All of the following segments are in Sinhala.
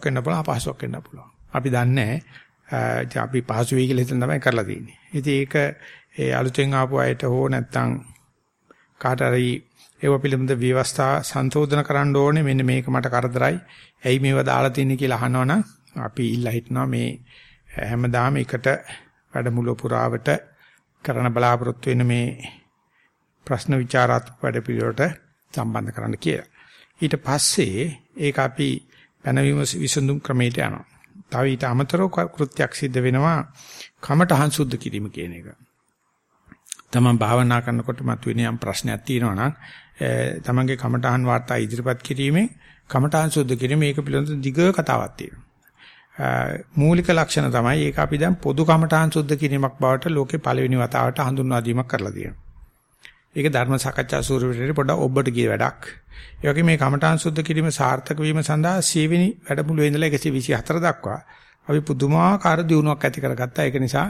වෙන්න පුළුවන් අපහසුයක් වෙන්න පුළුවන්. අපි දන්නේ නැහැ. අපි පහසු වෙයි කියලා හිතන තමයි කරලා තියෙන්නේ. ඉතින් ඒක ඒ අලුතෙන් ආපු අයට හෝ නැත්තම් කාට හරි ඒව පිළිබඳ ව්‍යවස්ථා සංශෝධන කරන්න ඕනේ මෙන්න මේක මට කරදරයි. ඇයි මේව දාලා තින්නේ කියලා අහනවනම් අපි ඉල්ලා හිටනවා මේ හැමදාම එකට වැඩමුළු පුරාවට කරන බලාපොරොත්තු වෙන මේ ප්‍රශ්න විචාරාත්මක වැඩ පිළිවෙලට සම්බන්ධ කරන්න කියලා. ඊට පස්සේ ඒක අපි පැනවීම විසඳුම් ක්‍රමයට යනවා. තව ඊට අමතරව කෘත්‍යයක් සිද්ධ වෙනවා කමඨහං සුද්ධ කිරීම කියන එක. තමන් භාවනා කරනකොට මතුවෙන යම් ප්‍රශ්නයක් තියෙනවා නම් තමන්ගේ කමඨහං වාර්තා ඉදිරිපත් කිරීමෙන් කමඨහං සුද්ධ කිරීම මේක පිළිබඳ දිග කතාවක් තියෙනවා. මූලික ලක්ෂණ තමයි ඒක අපි දැන් පොදු කමඨහං සුද්ධ කිරීමක් බවට ලෝකේ පළවෙනි වතාවට හඳුන්වා දීමක් කරලා තියෙනවා. ඒක ධර්ම සාකච්ඡා සූරවිරේ පොඩ්ඩක් ඔබට ගිය වැඩක්. ඒ වගේ මේ කමඨාන් සුද්ධ කිරීම සාර්ථක වීම සඳහා සීවෙනි වැඩමුළුවේ ඉඳලා 124 දක්වා අපි පුදුමාකාර දියුණුවක් ඇති කරගත්තා. ඒක නිසා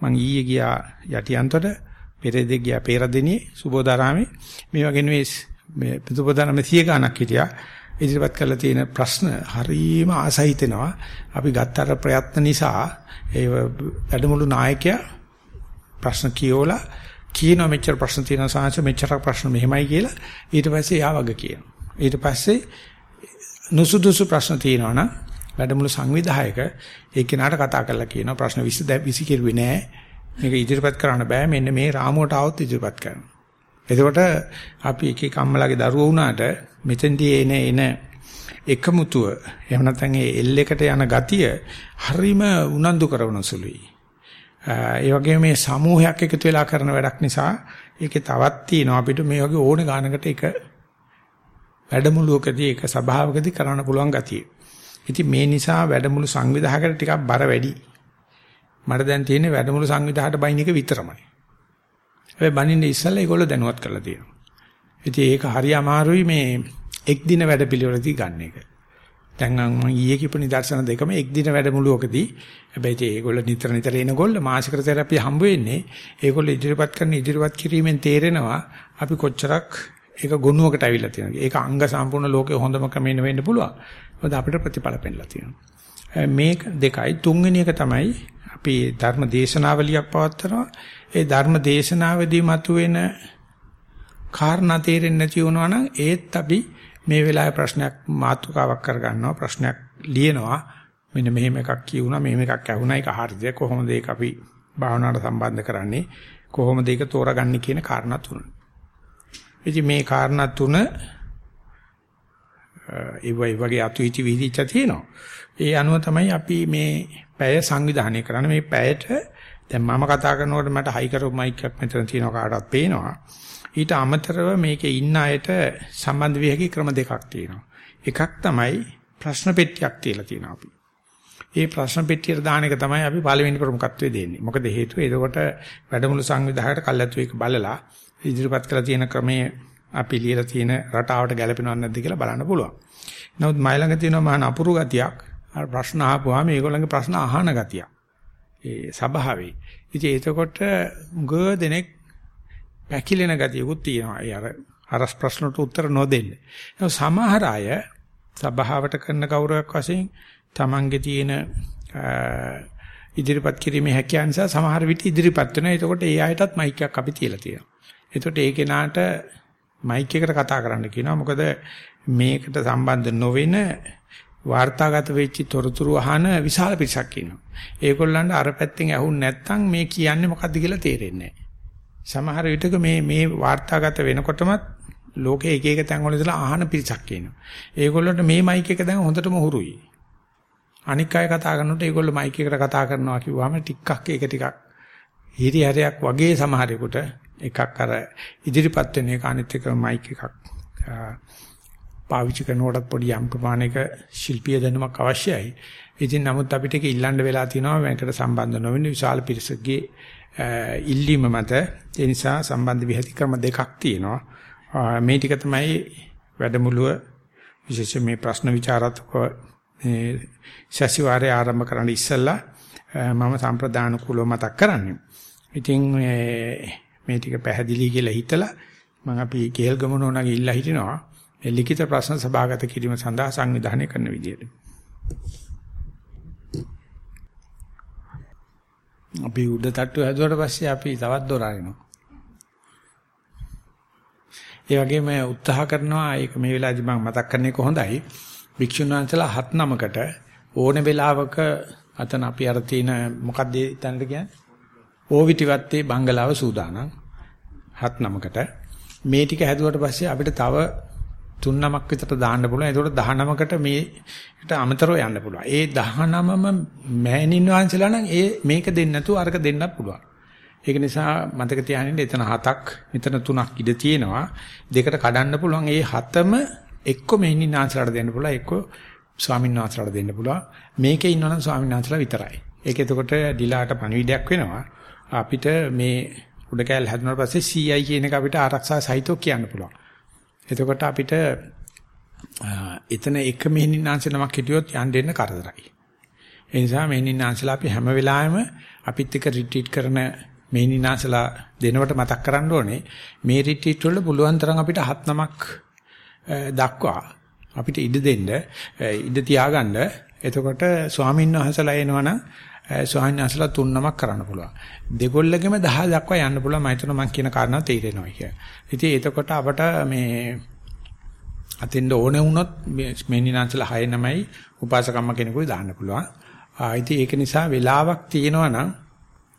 මම ඊයේ ගියා යටියන්තොට, පෙරේදේ ගියා පෙරදිනේ සුබෝධාරාමේ. මේ වගේ නෙවෙයි මේ පුදුපදානම 100 ගණක් හිටියා. ඉදිරිපත් කරලා තියෙන ප්‍රශ්න හරීම ආසහිතෙනවා. අපි ගත්තර ප්‍රයත්න නිසා ඒ වැඩමුළු නායකයා ප්‍රශ්න කියෝලා කියනවා මෙච්චර ප්‍රශ්න තියෙනවා සාංශ මෙච්චර ප්‍රශ්න මෙහෙමයි කියලා. ඊට පස්සේ යා වගේ කියනවා. ඊට පස්සේ නුසුදුසු ප්‍රශ්න තියෙනවා නම් වැඩමුළු සංවිධායක ඒ කෙනාට කතා කරලා කියනවා ප්‍රශ්න 20 20 කෙරුවේ නෑ. මේක ඉදිරිපත් කරන්න බෑ. මෙන්න මේ රාමුවට આવොත් ඉදිරිපත් කරනවා. එතකොට අපි එක එක අම්මලාගේ දරුවෝ වුණාට මෙතෙන්දී එන එන එකමුතුව එහෙම නැත්නම් ඒ එල් එකට යන ගතිය හරිම උනන්දු කරන සුළුයි. ඒ වගේම මේ සමූහයක් එකතු වෙලා කරන වැඩක් නිසා ඒකේ තවත් තියෙනවා අපිට මේ වගේ ඕන ගානකට එක වැඩමුළුවකදී එක සභාවකදී කරන්න පුළුවන් ගතිය. ඉතින් මේ නිසා වැඩමුළු සංවිධායකට ටිකක් බර වැඩි. මට දැන් තියෙන්නේ වැඩමුළු සංවිධායට බයින් එක විතරමයි. හැබැයි බනින්නේ ඉස්සල්ලා ඒගොල්ලෝ දැනුවත් කරලා තියෙනවා. ඉතින් ඒක හරි අමාරුයි මේ එක් දින වැඩ පිළිවෙලදී ගන්න එක. දැන් මම ඊයේ කිව්ව නිදර්ශන දෙකම එක් දින වැඩමුළුවකදී හැබැයි ඒගොල්ලෝ නිතර නිතර එනගොල්ල මාසික තෙරපිය හම්බ වෙන්නේ ඒගොල්ලෝ ඉදිරිපත් කරන ඉදිරිපත් කිරීමෙන් තේරෙනවා අපි කොච්චරක් ඒක ගුණුවකට අවිලා තියෙනවා. ඒක අංග සම්පූර්ණ ලෝකේ හොඳම ක්‍රමෙන්න වෙන්න පුළුවන්. මොකද අපිට ප්‍රතිඵල පෙන්නලා තියෙනවා. මේක දෙකයි තුන්වෙනි එක තමයි අපි ධර්ම දේශනාවලියක් පවත්වනවා. ඒ ධර්ම දේශනාවේදී මතුවෙන කාරණා තේරෙන්නේ නැති වුණා නම් ඒත් අපි මේ වෙලාවේ ප්‍රශ්නයක් මාතෘකාවක් කරගන්නවා ප්‍රශ්නයක් ලියනවා මෙන්න මෙහෙම එකක් කියුණා මෙහෙම එකක් ඇහුණා ඒක හරිද කොහොමද ඒක අපි භාවනාවට සම්බන්ධ කරන්නේ කොහොමද ඒක තෝරගන්නේ කියන කාරණා තුන. ඉතින් මේ කාරණා තුන ඒ වගේ අතුයිති විදිච්ච තියෙනවා. ඒ අනුව තමයි අපි මේ පැය සංවිධානය කරන්නේ මේ පැයට දැන් මම කතා කරනකොට මට හයි කරපු මයික් එකක් මෙතන තියෙනවා කාටවත් පේනවා. ඊට අමතරව මේකේ ඉන්න අයට සම්බන්ධ විය හැකි ක්‍රම දෙකක් තියෙනවා. එකක් තමයි ප්‍රශ්න පෙට්ටියක් තියලා තියෙනවා අපි. ඒ ප්‍රශ්න පෙට්ටියට දාන එක තමයි අපි පළවෙනි ප්‍රමුඛත්වයේ දෙන්නේ. මොකද හේතුව එතකොට වැඩමුළු සංවිධායකට කල්ැතු එක බලලා ඉදිරිපත් කරලා තියෙන ක්‍රමයේ අපි ලියලා තියෙන රටාවට ගැලපෙනවද නැද්ද කියලා බලන්න පුළුවන්. නමුත් මයි ළඟ තියෙන මහා නපුරු ගතියක් ප්‍රශ්න අහපුවාම මේගොල්ලන්ගේ ප්‍රශ්න අහන ගතියක්. ඒ සබාවේ. ඉතින් එතකොට ගොඩ දෙනෙක් පැකිලෙන ගතියකුත් තියෙනවා. ඒ අර අරස් ප්‍රශ්නට උත්තර නොදෙන්න. සමහර අය සභාවට කරන ගෞරවයක් වශයෙන් Tamange තියෙන ඉදිරිපත් කිරීමේ හැකියාව නිසා සමහර විට ඉදිරිපත් වෙනවා. එතකොට ඒ අයටත් මයික් එකක් අපි තියලා තියෙනවා. එතකොට ඒ කෙනාට මයික් එකට කතා කරන්න කියනවා. මොකද මේකට සම්බන්ධ නොවන වාර්තාගත වෙච්ච තොරතුරු අහන විශාල පිරිසක් ඉන්නවා. ඒගොල්ලන්ට අර පැත්තෙන් ඇහුන් නැත්නම් මේ කියන්නේ මොකද්ද කියලා තේරෙන්නේ නැහැ. සමහර විටක මේ මේ වාර්තාගත වෙනකොටමත් ලෝකේ එක එක තැන් වල ඉඳලා අහන පිරිසක් ඉන්නවා. ඒගොල්ලන්ට මේ මයික් එක දැන් හොඳටම හුරුයි. අනික් අය කතා කරනකොට ඒගොල්ලෝ මයික් එකට කතා කරනවා කිව්වම ටිකක් ඒක ටිකක් හිරිහැරයක් වගේ සමහරෙකුට එකක් අර ඉදිරිපත් වෙන එක අනිත් එක මයික් එකක් පාවිච්චි කරනකොටත් පොඩි යම් ප්‍රමාණයක ශිල්පීය දැනුමක් අවශ්‍යයි. ඉතින් නමුත් අපිට ඒක ඉල්ලන්න වෙලා තියෙනවා මේකට සම්බන්ධ නොවෙන විශාල පිරිසකගේ ඉල්ලීම මත ඒ නිසා සම්බන්ධ විහති ක්‍රම දෙකක් තියෙනවා. මේ ටික තමයි වැඩමුළුව විශේෂයෙන් මේ ප්‍රශ්න විචාරාත්මක මේ සැසිවාරය ආරම්භ කරන්න ඉස්සෙල්ලා මම සම්ප්‍රදාන කුලව මතක් කරන්නේ. ඉතින් මේ ටික පැහැදිලි කියලා හිතලා මම අපි කේල් ගමන ඕනගේ ඉල්ලා හිටිනවා. මේ ලිඛිත ප්‍රශ්න සභාගත කිරීම සඳහා සංවිධානය කරන විදියට. අපි උඩ තට්ටු හැදුවට පස්සේ අපි තවත් දොර අරිනවා. ඒ වගේම උත්සාහ කරනවා ඒක මේ වෙලාවේදී මම මතක් කරන්නේ කොහොඳයි. භික්ෂුන් වහන්සේලා හත් නමකට ඕන වෙලාවක අතන අපි අර තියෙන මොකක්ද තැනට කියන්නේ? ඕවිටිවත්තේ බංගලාව සූදානම්. හත් නමකට මේ ටික හැදුවට පස්සේ අපිට තව තුන් නමක් විතර දාන්න පුළුවන්. ඒකට 19කට මේකට අමතරව යන්න පුළුවන්. ඒ 19ම මෑණින් වහන්සේලා නම් ඒ මේක දෙන්න නැතුව අරක දෙන්නත් පුළුවන්. ඒක නිසා මතක තියාගන්න එතන හතක් මෙතන තුනක් ඉඳ තියෙනවා. දෙකට කඩන්න පුළුවන්. ඒ හතම එක්ක මෑණින් වහන්සේලාට දෙන්න පුළුවන්. එක්ක ස්වාමීන් වහන්සේලාට දෙන්න පුළුවන්. මේකේ ඉන්නවනම් ස්වාමීන් වහන්සේලා විතරයි. ඒක එතකොට ඩිලාට පණිවිඩයක් වෙනවා. අපිට මේ උඩ කැල් හැදුනාට පස්සේ CI කියන එක අපිට ආරක්ෂා සහිතව කියන්න පුළුවන්. එතකොට අපිට එතන එක මෙහිණින්නාංශ නමක් හිටියොත් යන්න දෙන්න කරදරයි. ඒ නිසා මෙහිණින්නාංශලා අපි හැම වෙලාවෙම අපිත් එක්ක රිට්‍රීට් කරන මෙහිණින්නාංශලා දෙනවට මතක් කරන්න ඕනේ මේ රිට්‍රීට් වල පුළුවන් තරම් අපිට හත් නමක් දක්වා අපිට ඉඩ දෙන්න ඉඩ තියාගන්න එතකොට ස්වාමීන් වහන්සේලා එනවනම් ස්වාමීන් වහන්සේලා තුන් නමක් කරන්න පුළුවන්. දෙගොල්ලගෙම 10 දක්වා යන්න පුළුවන්. මම හිතනවා මම කියන කාරණා තේරෙනවා කියලා. ඉතින් එතකොට අපට මේ අතෙන්ද ඕනේ වුණොත් මෙන්නිනාන්සලා 6 නමයි උපාසකම්ම කෙනෙකුයි දාන්න පුළුවන්. ආ ඉතින් ඒක නිසා වෙලාවක් තියෙනවා නම්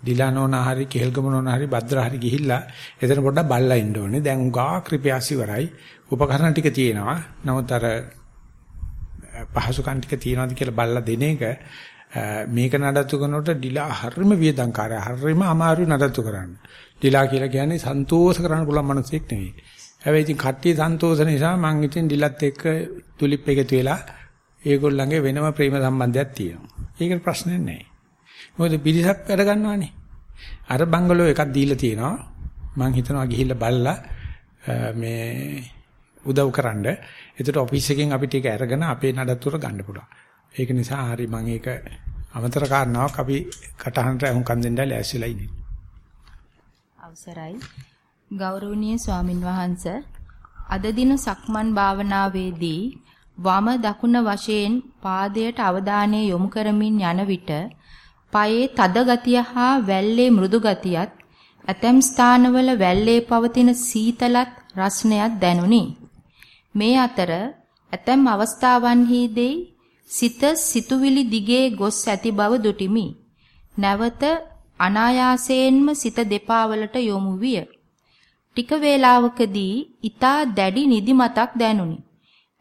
දිලානෝන හරි කෙල්ගමනෝන හරි භද්‍ර හරි ගිහිල්ලා එතන පොඩ්ඩක් බල්ලා ඉන්න ඕනේ. දැන් උගා ක්‍රිපියාසි වරයි. උපකරණ ටික තියෙනවා. නමුත් අර පහසුකම් ටික තියනවාද කියලා බල්ලා දෙන එක මේක නඩත්තු කරනකොට ඩිලා හරිම වියදංකාරය හරිම අමාරු නඩත්තු කරන්න. ඩිලා කියලා කියන්නේ සන්තෝෂ කරන්න පුළුවන් මිනිසෙක් නෙවෙයි. හැබැයි ඉතින් කට්ටිය සන්තෝෂ නිසා මං ඉතින් ඩිලත් එක්ක තුලිප් එකතු වෙලා ඒගොල්ලන්ගේ වෙනම ප්‍රේම සම්බන්ධයක් තියෙනවා. ඒකට ප්‍රශ්නයක් නැහැ. මොකද පිරිසක් වැඩ ගන්නවානේ. අර බංගලෝ එකක් දීලා තියෙනවා. මං හිතනවා ගිහිල්ලා බලලා මේ උදව් කරන්න. එතකොට ඔෆිස් එකෙන් අපිට ඒක අරගෙන අපේ නඩත්තුවට ගන්න පුළුවන්. ඒක නිසා හරි මම ඒක අමතර කාරණාවක් අපි කටහඬට අහුම්කම් දෙන්නයි ලෑස්තිලා ඉන්නේ. අවසරයි. ගෞරවනීය ස්වාමින් වහන්සේ අද දින සක්මන් භාවනාවේදී වම දකුණ වශයෙන් පාදයට අවධානය යොමු කරමින් යන විට පයේ තද ගතිය හා වැල්ලේ මෘදු ගතියත් ඇතැම් ස්ථානවල වැල්ලේ පවතින සීතලත් රස්නයක් දැනුනි. මේ අතර ඇතැම් අවස්ථාවන්හිදී සිත සිතුවිලි දිගේ ගොස් ඇති බව දුටිමි. නැවත අනායාසයෙන්ම සිත දෙපා වලට යොමු විය. ටික වේලාවකදී ඊතා දැඩි නිදිමතක් දැනුනි.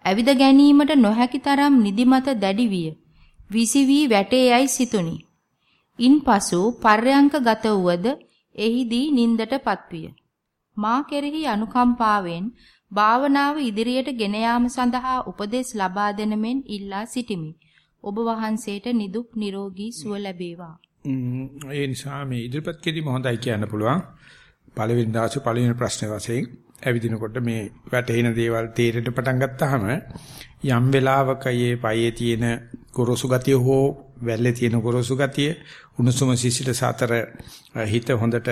ඇවිද ගැනීමට නොහැකි තරම් නිදිමත දැඩි විය. විසි වී වැටේ යයි සිතුනි. ඉන්පසු පර්යංක ගත වුවද එහිදී නින්දටපත් විය. මා කෙරෙහි අනුකම්පාවෙන් භාවනාව ඉදිරියට ගෙන යාම සඳහා උපදෙස් ලබා දෙන මෙන් ඉල්ලා සිටිමි. ඔබ වහන්සේට නිදුක් නිරෝගී සුව ලැබේවා. ඒ නිසා මේ ඉදිරිපත් කිරීම හොඳයි කියන්න පුළුවන්. පළවෙනි දාසේ පළවෙනි ප්‍රශ්නේ වශයෙන් ඇවිදිනකොට මේ වැටෙන දේවල් තේරෙන්න පටන් ගත්තාම යම් වෙලාවක මේ පයේ තියෙන ගොරෝසු ගතිය හෝ වැල්ලේ තියෙන ගොරෝසු ගතිය උණුසුම සිසිල සතර හිත හොඳට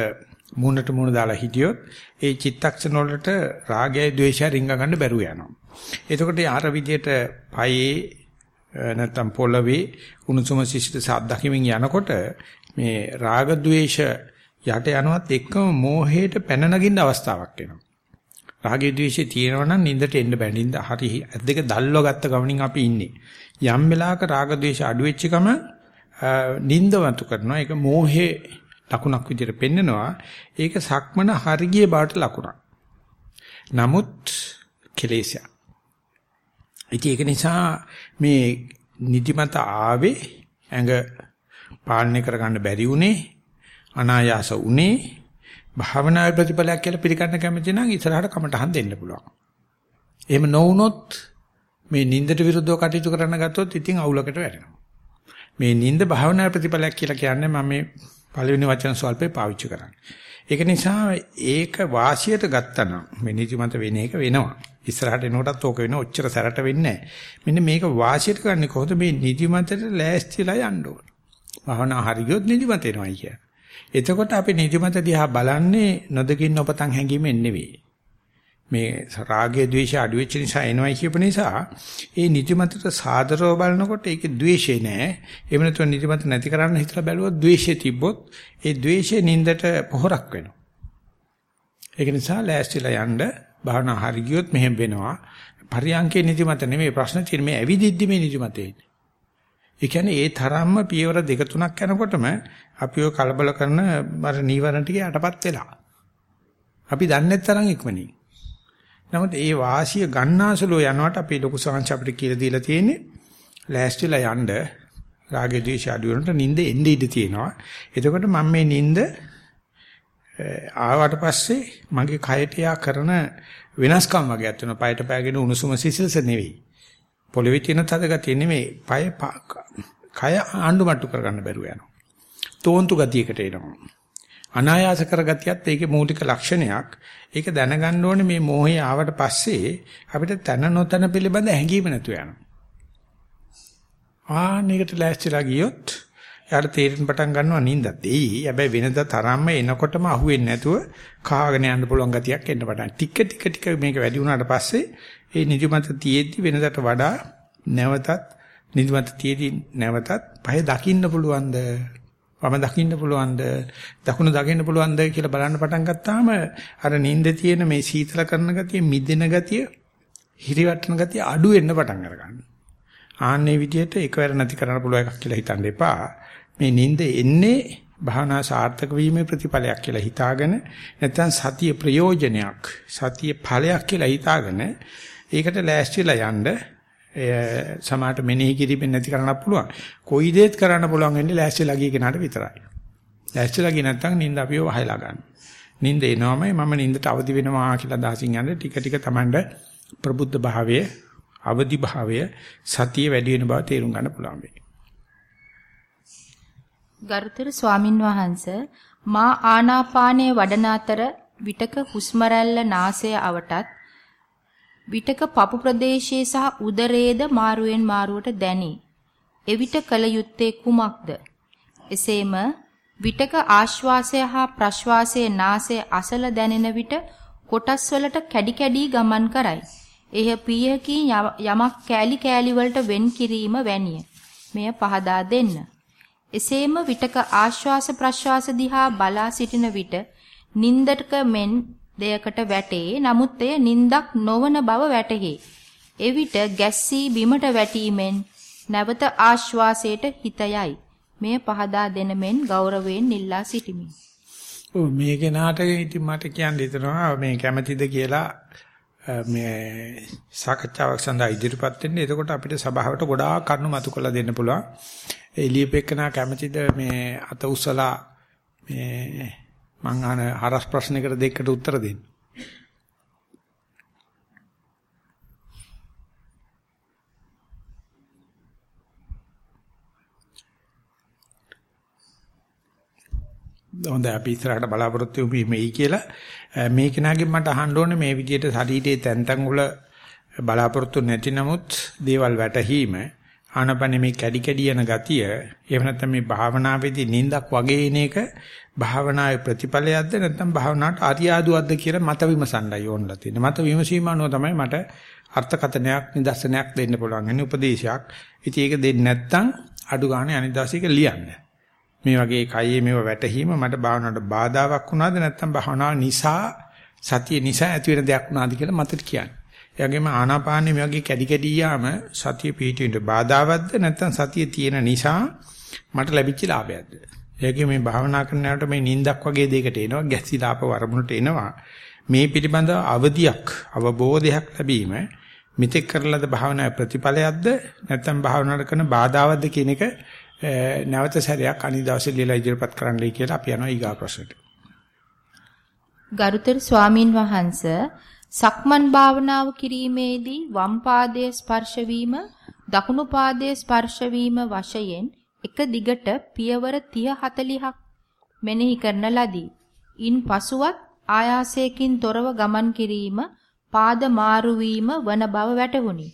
මූණට මූණ දාලා හිටියොත් ඒ චිත්තක්ෂණ වලට රාගයයි ద్వේෂයයි රිංග ගන්න බැරුව යනවා. එතකොට ආර විදියට පයේ නැත්තම් පොළවේ උණුසුම සිසිල සාද්දකිමින් යනකොට මේ රාග ద్వේෂ යට යනවත් එක්කම මෝහයට පැන නගින්න අවස්ථාවක් එනවා. රාගය ද්වේෂය තියෙනවා නම් නින්දට එන්න බෑ. නින්ද හරි ඇත් දෙක දැල්ව ගත්ත ගමනින් අපි ඉන්නේ. යම් වෙලාවක රාග ද්වේෂ අඩු වෙච්ච ගම නින්දවතු කරනවා. ඒක මෝහේ ලකුණක් විදිහට පෙන්නනවා. ඒක සක්මන හරිය බාට ලකුණක්. නමුත් කෙලෙසය. ඉතින් ඒක නිසා මේ නිදිමත ආවේ ඇඟ පාලනය කරගන්න බැරි උනේ අනායාස උනේ භාවනාවේ ප්‍රතිඵලයක් කියලා පිළිගන්න කැමති නම් ඉස්සරහට කමටහන් දෙන්න පුළුවන්. එහෙම නොවුනොත් මේ නින්දට විරුද්ධව කටයුතු කරන්න ගත්තොත් ඉතින් අවුලකට වැටෙනවා. මේ නින්ද භාවනා ප්‍රතිඵලයක් කියලා කියන්නේ මම මේ පළවෙනි වචන ස්වල්පේ පාවිච්චි කරන්නේ. ඒක නිසා ඒක වාසියට ගත්තනම් මේ නිදිමත වෙන එක වෙනවා. ඉස්සරහට එනකොටත් ඕක වෙන ඔච්චර සැරට වෙන්නේ මෙන්න මේක වාසියට ගන්න කොහොමද මේ නිදිමතට ලෑස්තිලා යන්න ඕන. භවනා හරියොත් නිදිමත එනවයි කිය. එතකොට අපි නිදිමත දිහා බලන්නේ නොදකින් නොපතන් හැංගීමෙන් නෙවෙයි. මේ රාගය ద్వේෂය අඩු වෙච්ච නිසා එනවයි කියපු නිසා ඒ නිදිමතට සාදරව බලනකොට ඒකේ ద్వේෂය නෑ. එහෙම නැත්නම් නිදිමත නැති කරන්න හිතලා බැලුවොත් ద్వේෂය තිබ්බොත් ඒ ద్వේෂය නින්දට පොහොරක් වෙනවා. ඒක නිසා ලෑස්තිලා යන්න භාවනා හරි ගියොත් මෙහෙම වෙනවා. පරියංකේ නිදිමත නෙමෙයි ප්‍රශ්න තියෙන්නේ. මේ ඇවිදිද්දි මේ නිදිමතේ ඉන්නේ. ඒ කියන්නේ ඒ තරම්ම පියවර දෙක තුනක් යනකොටම අපි ඔය කලබල කරන අර නීවරණ ටික යටපත් වෙලා. අපි දන්නේ තරම් ඉක්මනින්. නමුත් ඒ වාසිය ගන්නාසලෝ යනකොට අපි ලොකු සංහස අපිට කියලා දීලා තියෙන්නේ ලෑස්තිලා යන්න රාගය ද්වේෂය අඩු වෙනකොට නිින්ද එන්නේ ඉඳී තියෙනවා. එතකොට මම මේ නිින්ද ආවට පස්සේ මගේ කයට යා කරන වෙනස්කම් වගේක් වෙනවා. පයට පෑගෙන උණුසුම සිසිලස නෙවෙයි. පොළවේ තියෙන තද ගතිය නෙමෙයි. පය කය ආණ්ඩු මට්ටු කරගන්න බැරුව යනවා. තෝන්තු ගතියකට එනවා. අනායාස කරගතියත් ඒකේ මූලික ලක්ෂණයක්. ඒක දැනගන්න ඕනේ මේ මෝහය ආවට පස්සේ අපිට තන නොතන පිළිබඳ හැඟීම නැතුව යනවා. ආන්නයකට ලෑස්තිලා ගියොත් යාට තේරෙන්න පටන් ගන්නවා නින්දත්. එයි. හැබැයි වෙනද තරම්ම එනකොටම අහුවෙන්නේ නැතුව කාගෙන යන්න පුළුවන් ගතියක් එන්න පටන්. ටික ටික ටික මේක වැඩි වුණාට පස්සේ ඒ නිදිමත තියෙද්දි වෙනදට වඩා නැවතත් නිදිමත තියෙද්දි නැවතත් පය දකින්න පුළුවන්ද? වම දකින්න පුළුවන්ද? දකුණ දකින්න පුළුවන්ද කියලා බලන්න පටන් ගත්තාම අර නිින්ද තියෙන මේ සීතල කරන ගතිය, මිදෙන ගතිය, හිරිවටන ගතිය අඩු වෙන්න පටන් ගන්නවා. ආන්නේ විදිහට එකවර නැති කරන්න පුළුවන් එකක් කියලා හිතන්න එපා. මේ නිින්ද එන්නේ භාවනා සාර්ථක වීමේ ප්‍රතිඵලයක් කියලා හිතාගෙන නැත්නම් සතිය ප්‍රයෝජනයක් සතිය ඵලයක් කියලා හිතාගෙන ඒකට ලෑස්තිලා යන්න සමාට මෙනෙහි කිරීමෙන් නැති කරන්න පුළුවන්. කොයි දෙයක් කරන්න පුළුවන් වෙන්නේ ලෑස්තිලා ගිය කෙනාට විතරයි. ලෑස්තිලා ගියේ නැත්නම් නිින්ද අපිව වහලා ගන්න. නිින්ද එනවමයි මම නිින්දට අවදි වෙනවා කියලා දාසින් යන්නේ ටික ටික Tamanda ප්‍රබුද්ධ භාවයේ අවදි භාවය සතිය වැඩි වෙන බව තේරුම් ගන්න පුළුවන් වෙයි. ගරුතර ස්වාමින් වහන්සේ මා ආනාපානයේ වඩන අතර විටක හුස්ම රැල්ල නාසය අවටත් විටක පපු ප්‍රදේශයේ සහ උදරයේද මාරුවෙන් මාරුවට දැනේ. එවිට කල යුත්තේ කුමක්ද? එසේම විටක ආශ්වාසය හා ප්‍රශ්වාසයේ නාසයේ අසල දැනෙන විට කොටස් වලට කැඩි කැඩි ගමන් කරයි. එය පියකින් යමක් කෑලි කෑලි වලට වෙන් කිරීම වැනිය. මෙය පහදා දෙන්න. එසේම විටක ආශ්වාස ප්‍රශ්වාස දිහා බලා සිටින විට නින්දක මෙන් දෙයකට වැටේ. නමුත් එය නින්දක් නොවන බව වැටහි. එවිට ගැස්සී බිමට වැටීමෙන් නැවත ආශ්වාසයට හිත යයි. මෙය පහදා දෙන මෙන් ගෞරවයෙන් ඉල්ලා සිටිමි. ඔව් මේ කෙනාට ඉතින් මට කියන්න හිතෙනවා මේ කැමැතිද කියලා මේ සාකච්ඡාවක් සඳහා ඉදිරිපත් වෙන්න. එතකොට අපිට සභාවට ගොඩාක් කරුණු මතු කරලා දෙන්න පුළුවන්. එළියපෙකනා කැමැතිද මේ අත උස්සලා මේ මං අහන හරස් ප්‍රශ්නයකට දෙකකට උත්තර දෙන්න. හොඳයි අපි ඉස්සරහට බලාපොරොත්තු වෙමු මේයි කියලා මේ කෙනාගෙන් මට අහන්න ඕනේ මේ විදිහට ශරීරයේ තැන් තැන් වල බලාපොරොත්තු නැති නමුත් දේවල් වැටහීම ආනපනෙ මේ කැඩි කැඩි යන ගතිය එහෙම නැත්නම් මේ භාවනාවේදී නිින්දක් වගේ එන එක භාවනාවේ ප්‍රතිඵලයක්ද නැත්නම් භාවනාවට ආර්යාදුවක්ද කියලා මත විමසන්නයි ඕනලා තියෙන්නේ. මත විමසීම අනුව තමයි මට අර්ථකතනයක් නිදර්ශනයක් දෙන්න පුළුවන්. එන්නේ උපදේශයක්. ඉතින් ඒක දෙන්නේ නැත්නම් අඩු ගානේ අනිදාසික ලියන්න. මේ වගේ කයේ මේව වැටහීම මට භාවනාවට බාධාවක් වුණාද නැත්නම් භාවනාව නිසා සතිය නිසා ඇති වෙන දෙයක් වුණාද කියලා මතට කියන්න. ඒ වගේම ආනාපානෙ මේ වගේ කැඩි කැඩි යාම සතිය පිටින්ට බාධාවත්ද නැත්නම් සතිය තියෙන නිසා මට ලැබිච්ච ලාභයක්ද? ඒකේ මේ භාවනා කරනකොට මේ නිින්දක් වගේ දෙයකට එනවා ගැසිලාප වරමුණට එනවා මේ පිළිබඳ අවදියක් අවබෝධයක් ලැබීම මිත්‍යක් කරලද භාවනා ප්‍රතිඵලයක්ද නැත්නම් භාවනාවට කරන බාධාවත්ද කියන එක නැවත සැරයක් අනිදාසේ ලියලා ඉදිරිපත් කරන්නයි කියලා අපි යනවා ඊගා ප්‍රශ්නට. ගරුතර ස්වාමින් වහන්සේ සක්මන් භාවනාව කිරීමේදී වම් පාදයේ ස්පර්ශ වීම දකුණු පාදයේ ස්පර්ශ වීම වශයෙන් එක දිගට පියවර 30 40ක් මෙනෙහි කරන ලදී. ඉන් පසුවත් ආයාසයෙන් තොරව ගමන් කිරීම පාද මාරු වීම වන බව වැටහුණි.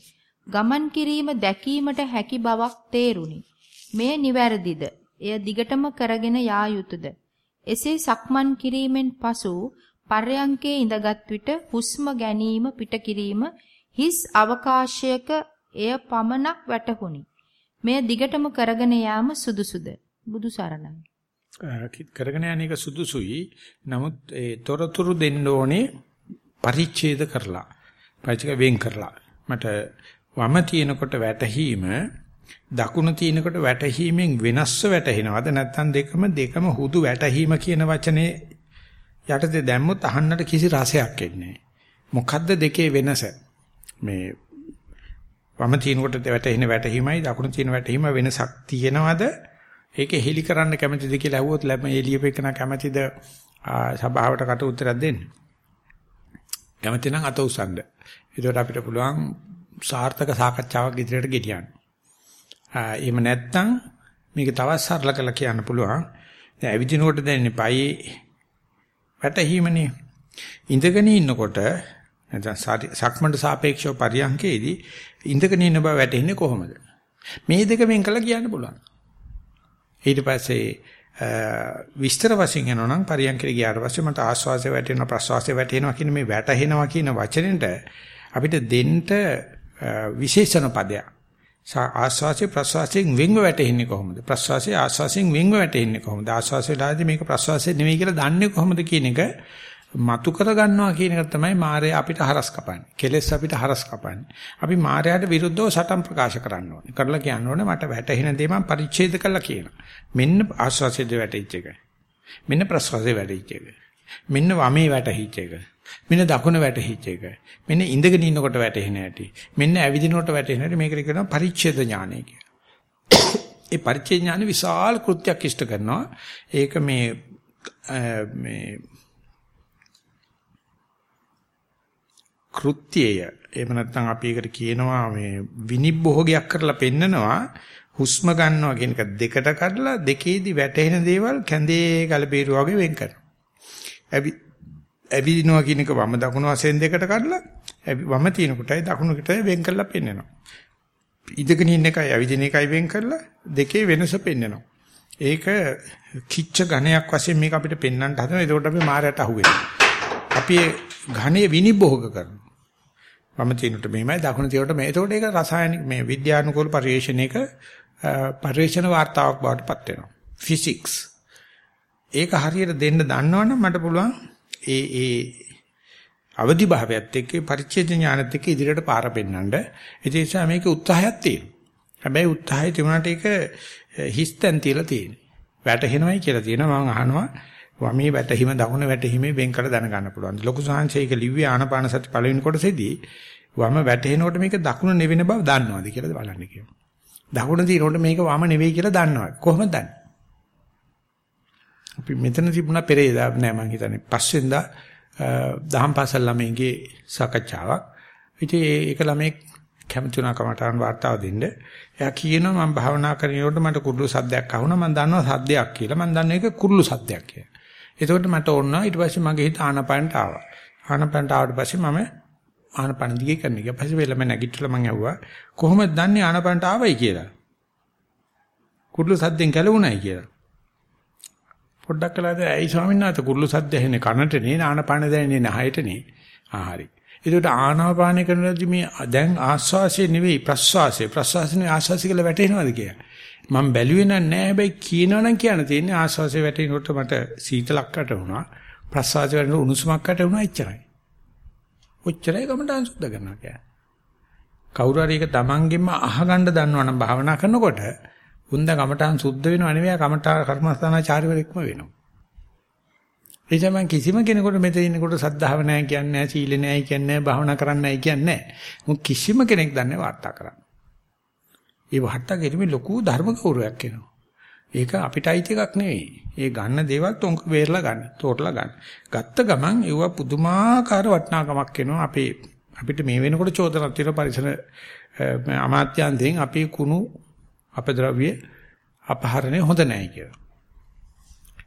ගමන් කිරීම දැකීමට හැකි බවක් තේරුණි. මෙය නිවැරදිද? එය දිගටම කරගෙන යා යුතුයද? එසේ සක්මන් කිරීමෙන් පසු පර්යංකේ ඉඳගත් විට හුස්ම ගැනීම පිටකිරීම හිස් අවකාශයක එය පමණක් වැටහුණි. මෙය දිගටම කරගෙන යාම සුදුසුද? බුදු සරණයි. කරගෙන යන එක සුදුසුයි. නමුත් ඒ තොරතුරු දෙන්න ඕනේ පරිච්ඡේද කරලා. පරිච්ඡේද වෙන් කරලා. මට වම තියෙනකොට වැටහීම දකුණ තියෙනකොට වැටහීමෙන් වෙනස්ව වැටහෙනවද නැත්නම් දෙකම දෙකම හුදු වැටහීම කියන වචනේ යටතේ දැම්මොත් අහන්නට කිසි රසයක් එන්නේ මොකද්ද දෙකේ වෙනස මේ වම තිනකොට වැටෙන වැටීමයි දකුණු තින වැටීම වෙනසක් තියෙනවද? ඒක හෙලි කරන්න කැමතිද කියලා අහුවොත් ලැබ එළියපෙකන කැමතිද සභාවට කට උත්තරයක් දෙන්න. කැමති නම් අත උස්සන්න. ඒකට අපිට පුළුවන් සාර්ථක සාකච්ඡාවක් ඉදිරියට ගෙනියන්න. එහෙම නැත්නම් මේක තවත් සරල කරලා කියන්න පුළුවන්. දැන් ඇවිදිනකොට දැනෙන්නේ පයේ වැටහීමනේ. ඉඳගෙන ඉන්නකොට නැත්නම් සක්මණට සාපේක්ෂව පරියන්කේදී ඉඳගෙන ඉන්න බව වැටෙන්නේ කොහොමද? මේ දෙක වෙන් කළා කියන්න පුළුවන්. ඊට පස්සේ විස්තර වශයෙන් යනවා නම් පරියන්කේ ගියාට පස්සේ මට ආස්වාසය වැටෙනවා ප්‍රස්වාසය වැටෙනවා කියන මේ වැටහෙනවා කියන වචනෙට අපිට දෙන්න විශේෂණ පදයක්. ආස්වාසය ප්‍රස්වාසයෙන් වෙන්ව වැටෙන්නේ කොහොමද? ප්‍රස්වාසය ආස්වාසයෙන් වෙන්ව වැටෙන්නේ කොහොමද? ආස්වාසයලාදී මේක ප්‍රස්වාසය නෙවෙයි කියලා දන්නේ කොහොමද කියන එක මතු කර ගන්නවා කියන එක තමයි මායя අපිට හරස් කපන්නේ. කෙලෙස් අපිට හරස් කපන්නේ. අපි මායයට විරුද්ධව සටන් ප්‍රකාශ කරන්න ඕනේ. කරලා කියන්න ඕනේ මට වැටහෙන දේ මම පරිච්ඡේද කරලා කියනවා. මෙන්න ආස්වාසයේද වැටෙච්ච එක. මෙන්න ප්‍රස්වාසයේ වැටෙච්ච එක. මෙන්න වමේ වැටෙච්ච එක. මෙන්න දකුණ වැටෙච්ච එක. මෙන්න ඉඳගෙන ඉන්නකොට වැටෙන හැටි. මෙන්න ඇවිදිනකොට වැටෙන හැටි මේකට කියනවා පරිච්ඡේද ඥානය කියලා. ඒ පරිච්ඡේද ඥාන විශාල කෘත්‍යයක් ඉෂ්ට කරනවා. ඒක මේ මේ කෘත්‍යය එහෙම නැත්නම් අපි ඒකට කියනවා මේ විනිභෝගයක් කරලා පෙන්නනවා හුස්ම ගන්නවා කියන එක දෙකට කඩලා දෙකේදී වැටෙන දේවල් කැඳේ ගලබීරු වගේ වෙන් කරනවා. ඇවිදිනවා කියන එක වම දකුණු වශයෙන් දෙකට කඩලා වම තියෙන කොටයි දකුණු කොටයි වෙන් කරලා පෙන්නනවා. ඉදගෙන ඉන්න එකයි ඇවිදින එකයි වෙන් කරලා දෙකේ වෙනස පෙන්නනවා. ඒක කිච්ච ඝණයක් වශයෙන් මේක අපිට පෙන්වන්නට හදනවා. ඒකට අපි මායයට අහුවෙනවා. අපි ඝණය විනිභෝග කරනවා. වම තියෙනට මෙහෙමයි දකුණු තියෙනට මේ. ඒකට ඒක රසායනික මේ විද්‍යානුකූල පරිශ්‍රණයක පරිශ්‍රණ වார்த்தාවක් බවට පත් වෙනවා. ෆිසික්ස්. ඒක හරියට දෙන්න දන්නවනම් මට පුළුවන් ඒ ඒ අවදි භාවයත් එක්ක පරිච්ඡේද ඥානත් එක්ක ඉදිරියට පාර පෙන්නන්න. ඒ නිසා මේක උත්සාහයක් තියෙනවා. හැබැයි උත්සාහය තිබුණාට ඒක හිස්තැන් තියලා තියෙනවා. වැටහෙනවයි කියලා තියෙනවා මම අහනවා වමේ වැටහිම දකුණ වැටහිමේ වෙන් කර දැනගන්න පුළුවන්. ලොකු සංහංශයක ලිව්වේ ආනපාන සති පළවෙනි කොටසේදී වම වැටෙනකොට මේක දකුණ නෙවෙන බව දන්නවද කියලා බලන්න කියනවා. දකුණ තියෙනකොට මේක වම නෙවෙයි කියලා දන්නවද? කොහොමද දන්නේ? අපි මෙතන තිබුණා පෙරේදා නෑ මං හිතන්නේ පස්සෙන්දා දහම් පාසල් ළමයින්ගේ සාකච්ඡාවක්. ඉතින් ඒක ළමයි කැමති වුණා කමටහන් වාර්තාව දෙන්න. එයා කියනවා මම භාවනා කරනකොට මට කුරුළු සද්දයක් අහුණා මම දන්නවා සද්දයක් කියලා. මම දන්න එක කුරුළු සද්දයක් කියලා. එතකොට මට ඕන ඊට පස්සේ මගේ හිත ආනපනට ආවා. ආනපනට ආවට පස්සේ මම ආනපන දිගේ කරන එක. පස්සේ වෙලම නැගිටලා මම ඇහුවා කොහොමද දන්නේ ආනපනට ආවයි කියලා? කුරුළු සද්දෙන් කැළුණායි කියලා. පොඩ්ඩක් කළාද ඇයි ස්වාමීන් වහන්සේ කුරුළු සද්ද ඇහෙන්නේ කනට නේ ආනපන දැනෙන්නේ නහයට නේ. ආ හරි. ඒකට ආනාපාන කරනදී මේ දැන් ආස්වාසිය නෙවෙයි ප්‍රස්වාසය ප්‍රස්වාසනේ ආස්වාසිය කියලා වැටෙනවද කියලා. මම බැලුවේ නැහැ හැබැයි කියනවනම් කියන්න තියෙන්නේ ආස්වාසිය වැටෙනකොට මට සීතලක් අට වුණා ප්‍රස්වාසය වැටෙනකොට උණුසුමක් අට වුණා එච්චරයි. ඔච්චරයි ගමඩන් සුද්ධ කරනවා කියන්නේ. කවුරු හරි එක තමන්ගෙම අහගන්න දන්නවනම් භාවනා කරනකොට උන්ද ගමටහන් සුද්ධ වෙනව නෙවෙයි කමඨා කර්මස්ථානාචාර්යවරයෙක්ම වෙනවා. ඒ තමයි කිසිම කෙනෙකුට මෙතන ඉන්නකොට සද්ධාව නැහැ කියන්නේ නැහැ, සීල නැහැ කියන්නේ නැහැ, භාවනා කරන්න නැහැ කියන්නේ නැහැ. මොක කිසිම කෙනෙක් දන්නේ වාර්තා කරන්න. ඒ වාර්තා කිරීමේ ලොකු ධර්ම ගෞරවයක් එනවා. ඒක අපිට අයිති එකක් නෙවෙයි. ඒ ගන්න දේවල් තොංක වේරලා ගන්න, තෝරලා ගන්න. ගත්ත ගමන් ඒව පුදුමාකාර වටිනාකමක් එනවා. අපේ අපිට මේ වෙනකොට චෝදනාවක් තියෙන පරිසර අමාත්‍යාන්තයෙන් අපේ කුණු අපද්‍රව්‍ය අපහරණය හොඳ නැහැ කියලා.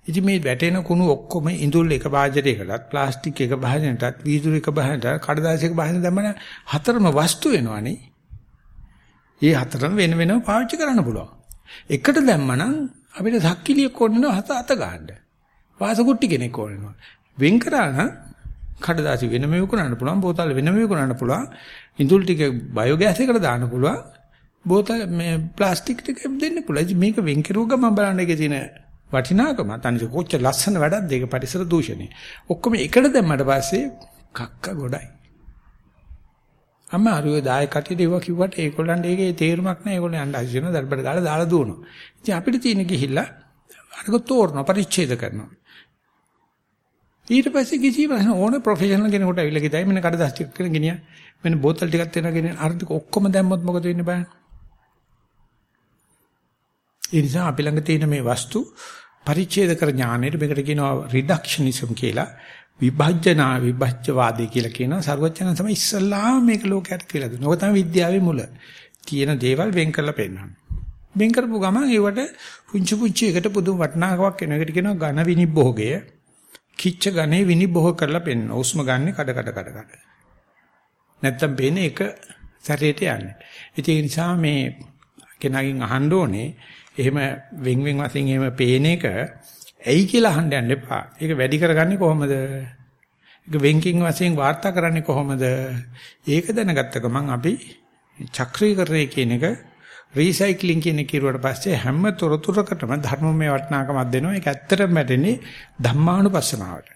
ඉතින් මේ වැටෙන කුණු ඔක්කොම ඉඳුල් එක භාජනයකටත් ප්ලාස්ටික් එක භාජනයකටත් වීදුරු එක භාජනයකට කඩදාසි එක භාජනය දැම්මම හතරම වස්තු වෙනවනේ. මේ හතරම වෙන වෙනම පාවිච්චි කරන්න පුළුවන්. එකට දැම්මනම් අපිට සක්කිලියක් ඕන වෙනවා හත අත ගන්න. වාසකුට්ටි කෙනෙක් ඕන වෙනවා. වෙන් කරා නම් කඩදාසි වෙනම විකුණන්න පුළුවන්, බෝතල් වෙනම විකුණන්න පුළුවන්. ඉඳුල් ටික බයෝගෑස් එකට දාන්න පුළුවන්. බෝතල් මේ ප්ලාස්ටික් ටික දෙන්න පුළුවන්. මේක වෙන් කෙරුව ගමන් බලන්න එකේ තියෙන වටිනාකම තනිස කොච්චර ලස්සන වැඩක්ද ඒක පරිසර දූෂණය. ඔක්කොම එකට දැම්මට පස්සේ කක්ක ගොඩයි. අමාරුයි දාය කටියට ඒවා කිව්වට ඒගොල්ලන්ට ඒකේ තේරුමක් නැහැ. ඒගොල්ලෝ යන්න හසින දර්බඩ දාලා දාලා දුවනවා. ඉතින් අපිට තියෙන ගිහිල්ලා අරක තෝරනවා පරිච්ඡේද කරනවා. ඊට පස්සේ කිසි ප්‍රශ්න ඕන ප්‍රොෆෙෂනල් කෙනෙකුට අවිල්ල ගිතයි මෙන්න කඩදාස් ටික කරගෙන ගෙනියන. මෙන්න බෝතල් ටිකක් දෙනගෙන අර ටික ඔක්කොම දැම්මොත් මොකද වෙන්නේ බලන්න. ඒ නිසා අපි ළඟ තියෙන මේ වස්තු පරිච්ඡේද කර ඥානෙට මේකට කියනවා රිඩක්ෂනිසම් කියලා. විභජ්‍යනා විභජ්‍යවාදී කියලා කියනවා සර්වඥයන් තමයි ඉස්සල්ලාම මේක ලෝකයට කියලා දුන්නා. ඔක තමයි විද්‍යාවේ මුල. තියෙන දේවල් වෙන් කරලා පෙන්නනවා. වෙන් කරපු ගමන් ඒවට පුංචි පුංචි එකට පුදුම වටිනාකමක් එනවා. ඒකට කියනවා ඝන විනිභෝගය. කිච්ච ඝනේ විනිභෝග කරලා පෙන්නන. උස්ම ගන්න කඩ කඩ කඩ කඩ. නැත්තම් පේන්නේ එක සැරේට යන්නේ. ඒ නිසා මේ කෙනාගෙන් අහන්න ඕනේ එහෙම වෙන් වෙන් වශයෙන් එහෙම පේන එක ඇයි කියලා අහන්න යන්න එපා. ඒක වැඩි කරගන්නේ කොහොමද? ඒක වෙන්කින් වශයෙන් වාර්තා කරන්නේ කොහොමද? ඒක දැනගත්ත ගමන් අපි චක්‍රීකරණය කියන එක රීසයික්ලින් කියන එක කිරුවට පස්සේ හැම තොරතුරකටම ධර්මමය වටිනාකමක් දෙනවා. ඒක ඇත්තටම වැටෙන්නේ ධම්මානුපස්සනාවට.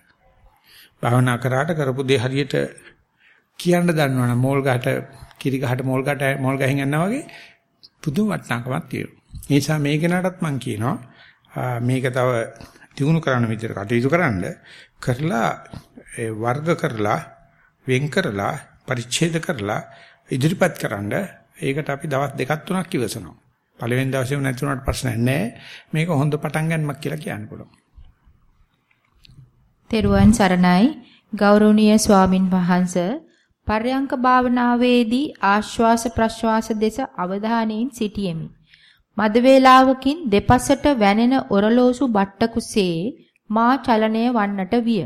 භාවනා කරාට කරපු දේ හරියට කියන්න දන්නවනම් මෝල් ගහට කිරි ගහට මෝල් ගහට මෝල් ගහින් යනවා වගේ පුදුම වටිනාකමක් තියෙනවා. ඒ නිසා මේ කෙනාටත් මම කියනවා මේක තව දිනු කරන්න විදිහට කටයුතු කරන්න කරලා ඒ වර්ග කරලා වෙන් කරලා පරිච්ඡේද කරලා ඉදිරිපත් කරන්න ඒකට අපි දවස් දෙකක් තුනක් ඉවසනවා. පළවෙනි දවසේම නැති වුණාට ප්‍රශ්නයක් නැහැ. මේක හොඳ පටන් ගන්නමක් කියලා කියන්න පුළුවන්. තෙරුවන් සරණයි ගෞරවනීය ස්වාමින් වහන්සේ පර්යංක භාවනාවේදී ආශ්වාස ප්‍රශ්වාස දෙස අවධානයෙන් සිටියෙමි. මද වේලාවකින් දෙපසට වැනෙන ඔරලෝසු බට්ටකුසේ මා චලනය වන්නට විය.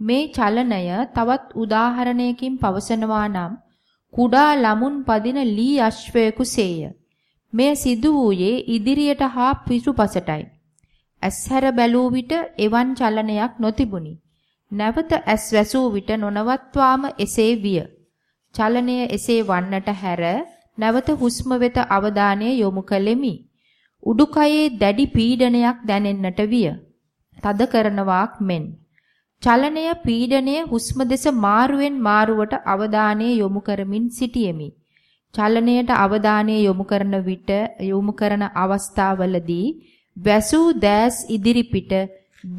මේ චලනය තවත් උදාහරණයකින් පවසනවා නම් කුඩා ළමුන් පදින ලී අශ්වයෙකුසේය. මෙය සිදු වූයේ ඉදිරියට හා පිටුපසටයි. ඇස්හැර බැලූ විට එවන් චලනයක් නොතිබුණි. නැවත ඇස් වැසූ විට නොනවත්වාම එසේ විය. චලනය එසේ වන්නට හැර නැවත හුස්ම වෙත අවධානය යොමු කළෙමි. උඩුකයේ දැඩි පීඩනයක් දැනෙන්නට විය. තද කරනවාක් මෙන්. චලනය පීඩනය හුස්ම දෙස මාරුවෙන් මාරුවට අවධානය යොමු කරමින් සිටියෙමි. චලනයට අවධානය යොමු කරන විට යොමු කරන අවස්ථාවලදී වැසූ දැස් ඉදිරිපිට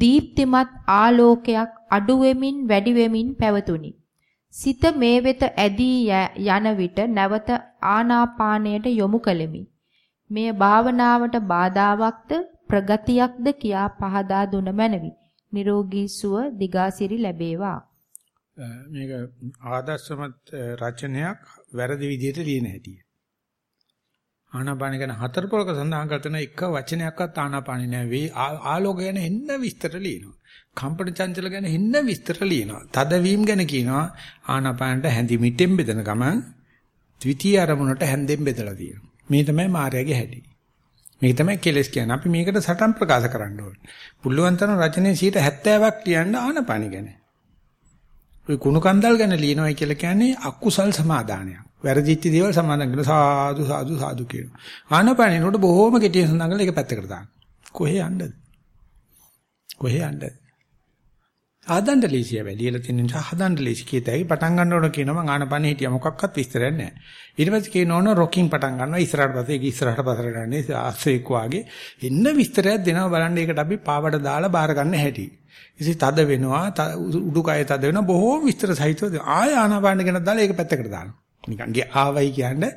දීප්තිමත් ආලෝකයක් අඩු වෙමින් වැඩි වෙමින් පැවතුණි. සිත මේ වෙත ඇදී යන විට නැවත ආනාපානයට යොමු කළෙමි. මේ භාවනාවට බාධාවක්ද ප්‍රගතියක්ද කියා පහදා දුන මැනවි. නිරෝගී සුව දිගාසිරි ලැබේවා. මේක ආදර්ශමත් රචනයක් වැරදි විදිහට ලියන හැටි. ආනාපාන ගැන හතර පොලක සඳහන් කරන එක වචනයක්වත් ආනාපානි නෑ. වේ ආලෝක ගැන එන්න විස්තර ලියනවා. කම්පන චංචල ගැන එන්න විස්තර ලියනවා. තදවීම ගැන කියනවා ආනාපානට හැඳි මිටෙන් බෙදෙන ගමන් ද්විතීයි අරමුණට හැන්දෙන් බෙදලා තියෙනවා. මේ තමයි මායාවේ හැටි. මේක තමයි කෙලස් කියන්නේ. අපි මේකට සටන් ප්‍රකාශ කරන්න ඕනේ. පුල්ලුවන් තරම් රචනයේ 70ක් කියන්න ආනපානි ගැන. ඔය කුණු කන්දල් ගැන ලියනවායි කියලා කියන්නේ අකුසල් සමාදානයක්. වැරදිච්ච දේවල් සමාදන් කරන සාදු සාදු සාදු කියනවා. ආනපානිනකොට බොහොම කෙටියෙන් සඳහන් කරලා ඒක පැත්තකට දාන්න. කොහේ යන්නද? කොහේ යන්නද? ආදණ්ඩ ලේසිය වැඩිලා තියෙන නිසා හදන්න ලේසි කීතයි පටන් ගන්න ඕන කියනවා මං ආනපනේ හිටියා මොකක්වත් විස්තරයක් නැහැ. ඊට පස්සේ කියනෝන රොකින් පටන් ගන්නවා ඉස්සරහට පස්සේ ඒක ඉස්සරහට පස්සට ගන්නේ ආශ්‍රේක් වාගේ එන්න විස්තරයක් දෙනවා බලන්න ඒකට අපි පාවට දාලා බාර ගන්න හැටි. ඉතින් තද වෙනවා උඩුකය තද වෙනවා බොහෝම විස්තර සහිතව ආය ආනපාන ගැන දාලා ඒක පැත්තකට දානවා. නිකන් ගිය ආවයි කියන්නේ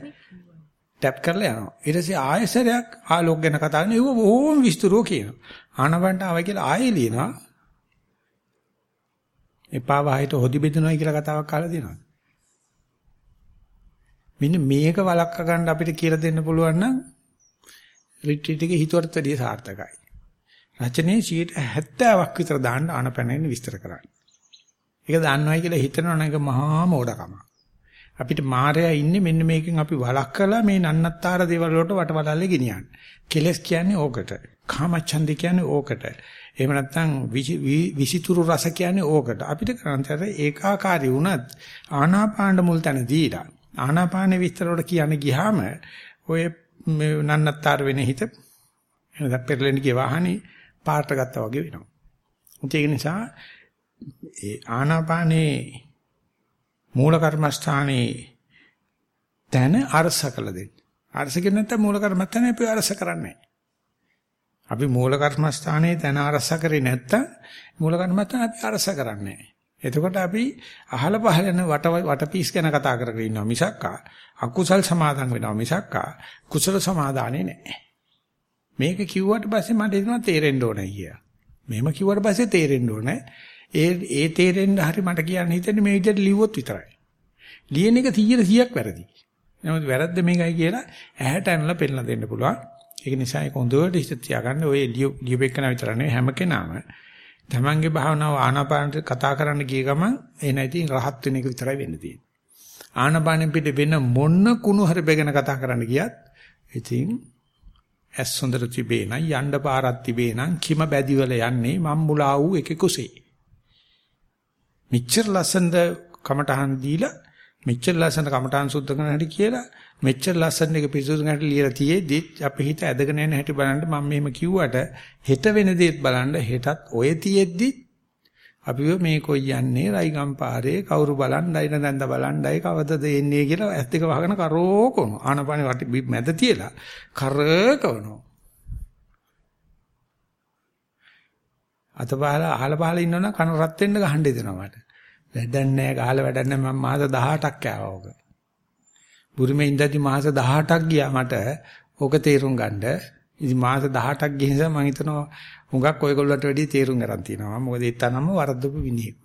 ටැප් කරලා යනවා. ඊට පස්සේ ආයෙසරයක් ආලෝක ගැන කතා කරන ඒව බොහෝම විස්තරව කියනවා. ආනපනට ආවයි කියලා ආයෙ ලියනවා. එපා වහයට හොදි බෙදනවා කියලා කතාවක් අහලා තියෙනවා. මෙන්න මේක වළක්වා ගන්න අපිට කියලා දෙන්න පුළුවන් නම් රිට්‍රීට් එකේ හිතුවටදී සාර්ථකයි. රචනයේ 70ක් විතර දාන්න ආනපනෙන් විස්තර කරන්න. ඒක දන්නවයි කියලා හිතනවා නම් ඒක මහා මෝඩකම. අපිට මායя ඉන්නේ මෙන්න මේකෙන් අපි වළක්කලා මේ නන්නත්තර දේවල් වලට වටවලල්ලේ ගෙනියන්නේ. කෙලස් කියන්නේ ඕකට. කාමච්ඡන්ද කියන්නේ ඕකට. එහෙම නැත්නම් විසිතුරු රස කියන්නේ ඕකට. අපිට කරන්තර ඒකාකාරී වුණත් ආනාපාන මුල් තැන දීලා ආනාපාන විස්තර වල කියන්න ගියාම ඔය නන්නත්තර වෙන හිත එනදා පෙරලෙන ගිය වාහනේ පාට ගත්තා වගේ වෙනවා. ඒක නිසා ඒ ආනාපානේ මූල කර්මස්ථානේ තන අරස කළ දෙන්න. අරස කියන්නේ නැත්නම් මූල කර්මස්ථානේ අපි අරස කරන්නේ අපි මූල කර්මස්ථානේ තන අරස කරේ නැත්නම් මූල කර්මස්ථාන අපි අරස කරන්නේ එතකොට අපි අහල පහලන වට වටපීස් ගැන කතා කරගෙන ඉන්නවා මිසක්කා අකුසල් සමාදන් වෙනවා මිසක්කා කුසල සමාදානේ නැහැ. මේක කිව්වට පස්සේ මට එනවා තේරෙන්න ඕනේ කියලා. මෙහෙම කිව්වට පස්සේ තේරෙන්න ඕනේ. ඒ ඒ තේරෙන්න හරි මට කියන්න හිතෙන්නේ මේ විදිහට ලිව්වොත් විතරයි. ලියන එක 100 100ක් වැරදි. නමුත් වැරද්ද මේකයි කියලා ඇහැට ඇනලා පෙන්නලා දෙන්න පුළුවන්. ඒක නිසා ඒක හොඳට හිත තියාගන්න ඔය ලියුබෙකන විතර නෙවෙයි හැම කෙනාම තමන්ගේ භාවනාව ආනාපානට කතා කරන්න ගිය ගමන් ඒ නැති රහත් වෙන එක විතරයි වෙන්න තියෙන්නේ. ආනාපානෙ පිට වෙන මොන කුණු හරි බෙගෙන කතා කරන්න ගියත් ඉතින් ඇස් හොඳට තිබේ නම් යන්න පාරක් තිබේ නම් කිම බැදිවල යන්නේ මම් මුලා වූ එකෙකුසේ. මෙච්චර ලස්සනද කමටහන් දීලා මෙච්චර ලස්සන කමටහන් සුද්ධ කරන හැටි කියලා මෙච්චර ලස්සන එක පිසුදු ගැට ලියලා තියේදී අපි හිත ඇදගෙන යන හැටි බලන්න මම මෙහෙම කිව්වට හෙට වෙන දේත් බලන්න. හෙටත් ඔය තියේදී අපි මේ කොයි යන්නේ? රයිගම් පාරේ කවුරු බලන්නයි නැන්ද බලන්නයි කවදද එන්නේ කියලා ඇස් දෙක වහගෙන කරෝකන ආනපානෙ වටි මැද තියලා කරකවනවා අතපහල අහල පහල ඉන්නවනම් කන රත් වෙන්න ගහන්න දෙනවා මට. වැඩක් නැහැ ගහලා වැඩක් නැහැ. මම මාස 18ක් ආවා ඕක. බුරුමේ ඉඳදී මාස 18ක් ගියා මට. ඕක තේරුම් ගන්න. ඉතින් මාස 18ක් ගිය නිසා මම හිතනවා හුඟක් ඔයගොල්ලන්ට වැඩි තේරුම් ගන්න තියෙනවා. මොකද ඒ තරම්ම වරද්දපු විනිහෙක්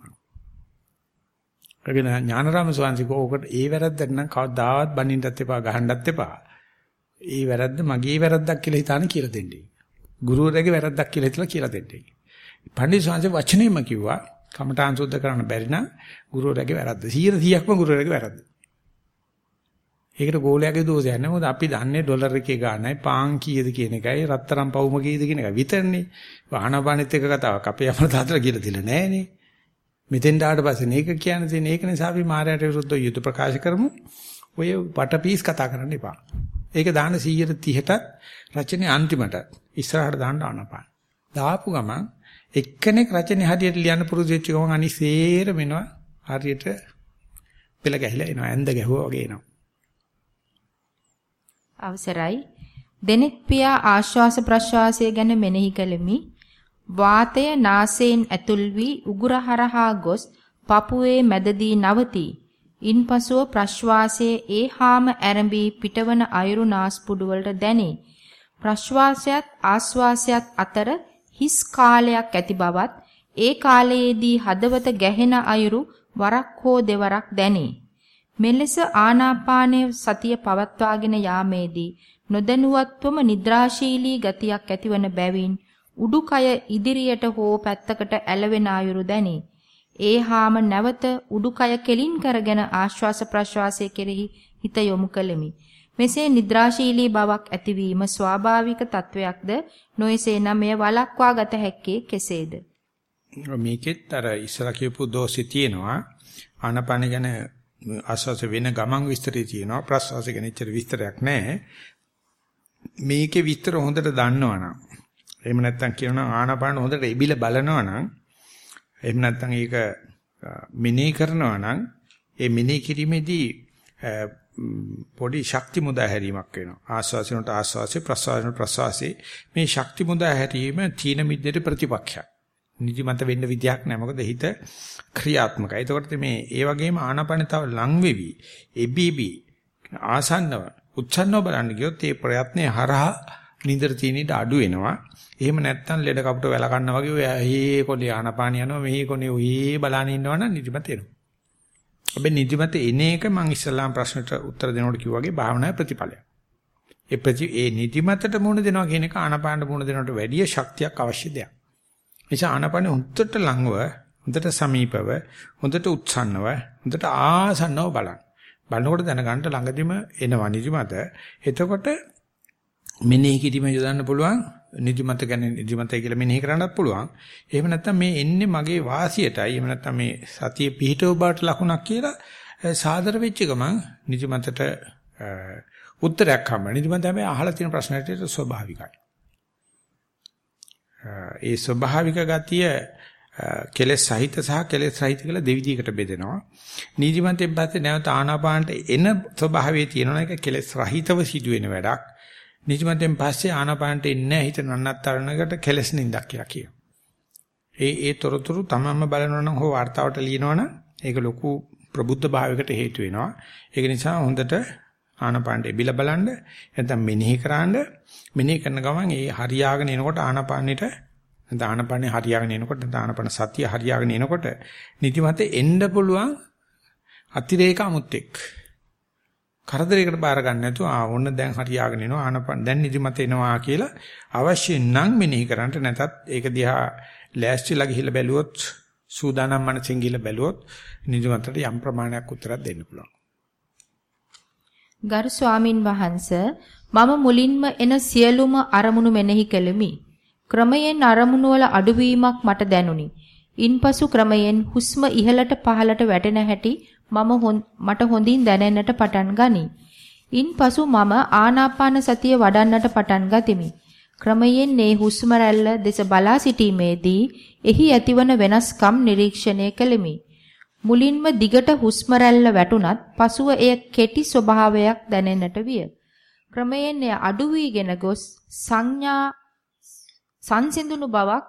ඒකන ඥානරාම ස්වාමීන් ඕකට ඒ වැරද්දට නම් කවදාවත් බනින්නත් එපා ගහන්නත් එපා. ඒ වැරද්ද මගේ වැරද්දක් කියලා හිතාන කියලා දෙන්නේ. ගුරුවරයාගේ වැරද්දක් කියලා හිතලා කියලා දෙන්නේ. පණ්ඩිත ස්වාමීන් වචනේම කිව්වා කමඨාන් සුද්ධ කරන්න බැරි නම් ගුරුවරයාගේ වැරද්ද. 100%ක්ම ගුරුවරයාගේ වැරද්ද. ඒකට ගෝලයාගේ දෝෂයක් නෑ මොකද අපි දන්නේ ඩොලර් එකේ ගානයි පාන් කීයද කියන එකයි රත්තරන් පවුම කීයද කියන එක විතරනේ. ආහනපානෙත් එක කතාවක්. අපේ අපල තාත්තලා කියලා දෙල නෑනේ. මෙතෙන් ඩාට පස්සේ මේක කියන්න තියෙන ඒක නිසා අපි මායයට විරුද්ධව යුද ප්‍රකාශ කරමු. ඔය වටපීස් කතා කරන්න එපා. ඒක දාන 130ටත් රචනයේ අන්තිමට ඉස්සරහට දාන්න ආනපාන. දාපු ගමන් එක්කෙනෙක් රචනයේ හරියට ලියන්න පුරුදු වෙච්ච ගමන් අනිසේර වෙනවා හරියට පෙළ ගැහිලා එනවා. ඇඳ ගැහුවා වගේ එනවා. අවසරයි. දෙනෙක් පියා ආශ්වාස ප්‍රශ්වාසය ගැන මෙනෙහි කළෙමි. වාතය නාසයෙන් ඇතුල් වී උගුරහරහා ගොස් පපුවේ මැදදී නවතී. ඉන්පසුව ප්‍රශ්වාසයේ ඒහාම ඇරඹී පිටවන අයුරු නාස්පුඩු වලට දැනේ. ප්‍රශ්වාසයත් ආශ්වාසයත් අතර හිස් කාලයක් ඇති බවත් ඒ කාලයේදී හදවත ගැහෙන අයුරු වරක් හෝ දෙවරක් දැනේ. මෙලෙස ආනාපානයේ සතිය පවත්වාගෙන යාමේදී නොදැනුවත්වම නිද්‍රාශීලී ගතියක් ඇතිවන බැවින් උඩුකය ඉදිරියට හෝ පැත්තකට ඇලවෙන අයුරු දැනේ. ඒ හාම නැවත උඩුකය කෙලින් කරගෙන ආශ්වාස ප්‍රශ්වාසයේ කෙරෙහි හිත යොමු කළෙමි. මෙසේ නිද්‍රාශීලී බවක් ඇතිවීම ස්වාභාවික තත්වයක්ද නොයසේ නම් මෙය වළක්වා ගත හැක්කේ කෙසේද? මේකෙත් අර ඉස්සර කියපු දෝෂي තියෙනවා. ආනපන ගැන ආස්වාස වෙන ගමන් විස්තරය තියෙනවා. ප්‍රස්වාස ගැන එච්චර විස්තරයක් නැහැ. මේකේ විස්තර හොඳට දන්නවනම් එහෙම නැත්නම් කියනවා ආනාපාන හොඳට එබිල බලනවනම් එහෙම නැත්නම් ඒක මෙනෙහි කරනවා නම් ඒ මෙනෙහි කිරීමේදී පොඩි ශක්ති මුදා හැරීමක් වෙනවා. ආස්වාසිනට ආස්වාසේ ප්‍රස්වාසනට ප්‍රස්වාසේ. මේ ශක්ති මුදා හැරීම තීන මිද්දේට ප්‍රතිපක්ෂයක්. නිදිමත වෙන්න විදියක් නැහැ. මොකද හිත ක්‍රියාත්මකයි. ඒකට මේ ඒ වගේම ආනාපාන තව ලං වෙවි. එබීබි ආසන්නව උච්චන්නව බලන්න ගියොත් ඒ ප්‍රයත්නේ හරහා නින්දර තියෙන ඉඩ අඩු වෙනවා. එහෙම නැත්නම් ලෙඩ කපුට වැල කන්නා වගේ ඔය හේ කොලේ ආනාපාන යනවා මෙහි කොනේ ඔයේ බලන ඉන්නවනම් නිදිමත එනවා. හැබැයි නිදිමත එන එක මම ඉස්සල්ලාම ප්‍රශ්නට උත්තර දෙනකොට කිව්වාගේ භාවනාවේ ප්‍රතිඵලයක්. ඒ ප්‍රති ඒ නිදිමතට මුහුණ දෙනවා කියන එක ආනාපානට මුහුණ දෙනවට වැඩිය ශක්තියක් අවශ්‍ය දෙයක්. නිසා ආනපන හොඳට ලඟව, හොඳට සමීපව, හොඳට උත්සන්නව, හොඳට ආසන්නව බලන්න. බලනකොට දැනගන්න ළඟදිම එනවා නිදිමත. එතකොට මෙනෙහි කිරීම යොදන්න පුළුවන් නිදිමත ගැන නිදිමතයි කියලා මෙනෙහි කරන්නත් පුළුවන්. එහෙම නැත්නම් මේ එන්නේ මගේ වාසියටයි. එහෙම නැත්නම් මේ සතිය පිහිටව බාට ලකුණක් කියලා සාදර වෙච්ච ගමන් නිදිමතට උත්තරයක් හම්බ. නිදිමත හැබැයි අහලා තියෙන ප්‍රශ්නට ස්වභාවිකයි. ඒ ස්වභාවික ගතිය කෙලෙස් සහිත සහ කෙලෙස් සහිත කියලා දෙවිදිහකට බෙදෙනවා. නීතිමන්තයෙන් පස්සේ නැවත ආනාපානට එන ස්වභාවයේ තියෙනවා එක කෙලෙස් රහිතව සිදුවෙන වැඩක්. නීතිමන්තයෙන් පස්සේ ආනාපානට එන්නේ නැහැ හිත නන්නත්තරණකට කෙලෙස් නින්දක් කියලා කියනවා. ඒ ඒ තොරතුරු තමන්ම බලනවා නම් හෝ වார்த்தාවට ලියනවනම් ඒක ලොකු ප්‍රබුද්ධ භාවයකට හේතු වෙනවා. ඒක නිසා හොඳට ආනාපානට එබිලා බලන්න නැත්නම් මෙනෙහි කරාන්න මෙනෙහි කරන ගමන් ඒ හරියාගෙන එනකොට ආනාපානෙට දානපනේ හරියාගෙන එනකොට දානපන සතිය හරියාගෙන එනකොට නිදිමත එන්න පුළුවන් අතිරේක අමුත්තෙක් කරදරයකට බාර ගන්න නැතුව ආ ඕන්න දැන් හරියාගෙන එනවා ආනපන දැන් නිදිමත එනවා කියලා අවශ්‍ය නම් මෙනෙහි කරන්න නැතත් ඒක දිහා ලෑස්තිලා ගිහිල්ලා බැලුවොත් සූදානම් මනසින් ගිහිල්ලා බැලුවොත් නිදිමතට යම් ප්‍රමාණයක් උත්තරයක් දෙන්න පුළුවන්. ගරු ස්වාමින් වහන්සේ මම මුලින්ම එන සියලුම අරමුණු මෙනෙහි කෙලිමි. ක්‍රමයෙන් අරමුණු වල අඩුවීමක් මට දැනුනි. ඉන්පසු ක්‍රමයෙන් හුස්ම ඉහළට පහළට වැටෙන හැටි මම මට හොඳින් දැනෙන්නට පටන් ගනී. ඉන්පසු මම ආනාපාන සතිය වඩන්නට පටන් ගතිමි. ක්‍රමයෙන් මේ හුස්ම රැල්ල දෙස බලා සිටීමේදී එහි ඇතිවන වෙනස්කම් නිරීක්ෂණය කළෙමි. මුලින්ම දිගට හුස්ම රැල්ල වැටුණත් පසුව එය කෙටි ස්වභාවයක් දැනෙන්නට විය. ක්‍රමයෙන් එය අඩු වීගෙන ගොස් සංඥා සංසිඳුණු බවක්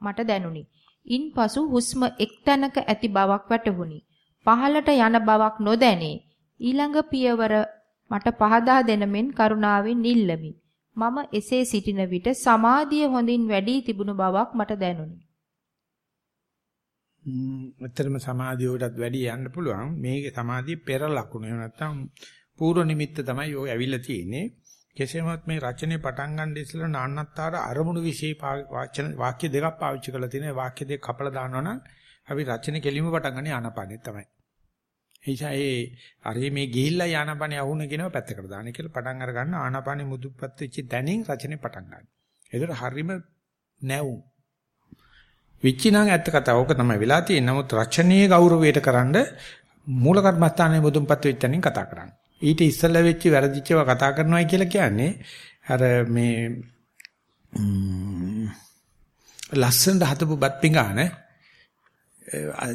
මට දැනුනි. ඉන්පසු හුස්ම එක්තැනක ඇති බවක් වැටහුණි. පහළට යන බවක් නොදැනේ. ඊළඟ පියවර මට පහදා දෙනමෙන් කරුණාවෙන් ඉල්ලමි. මම එසේ සිටින විට සමාධිය හොඳින් වැඩි තිබුණු බවක් මට දැනුනි. ඇත්තටම සමාධියටත් වැඩි යන්න පුළුවන්. මේකේ සමාධිය පෙර ලකුණ. එහෙම නැත්නම් පූර්ව නිමිත්ත තමයි ඔය ඇවිල්ලා තියෙන්නේ. කෙසේමත් මේ රචනයේ පටන් ගන්න ඉස්සෙල්ලා නාන්නත්තර අරමුණු વિશે වාචන වාක්‍ය දෙකක් පාවිච්චි කරලා තියෙනවා. වාක්‍ය දෙක කපලා දානවනම් අපි රචනයේ කෙලිම පටන් ගන්නේ ආනාපානෙ තමයි. එයිසා ඒ අරේ මේ ගිහිල්ලා ආනාපානෙ අහුන කියනවා පැත්තකට දාන්න කියලා පටන් අර ගන්න ආනාපානෙ මුදුපත් වෙච්ච තැනින් රචනය පටන් ගන්න. ඒකට හරීම නැවුම්. විචිනාං ඇත්ත කතාව ඕක තමයි වෙලා තියෙන්නේ. නමුත් රචනීය ගෞරවයට කරන්ඩ මූල කර්මස්ථානයේ මුදුන්පත් වෙච්ච තැනින් කතා කරන්න. ඊට ඉස්සෙල්ලා වෙච්ච වැරදිච්චව කතා කරනවායි කියලා කියන්නේ අර මේ ලස්සනට හදපු බත් පිඟාන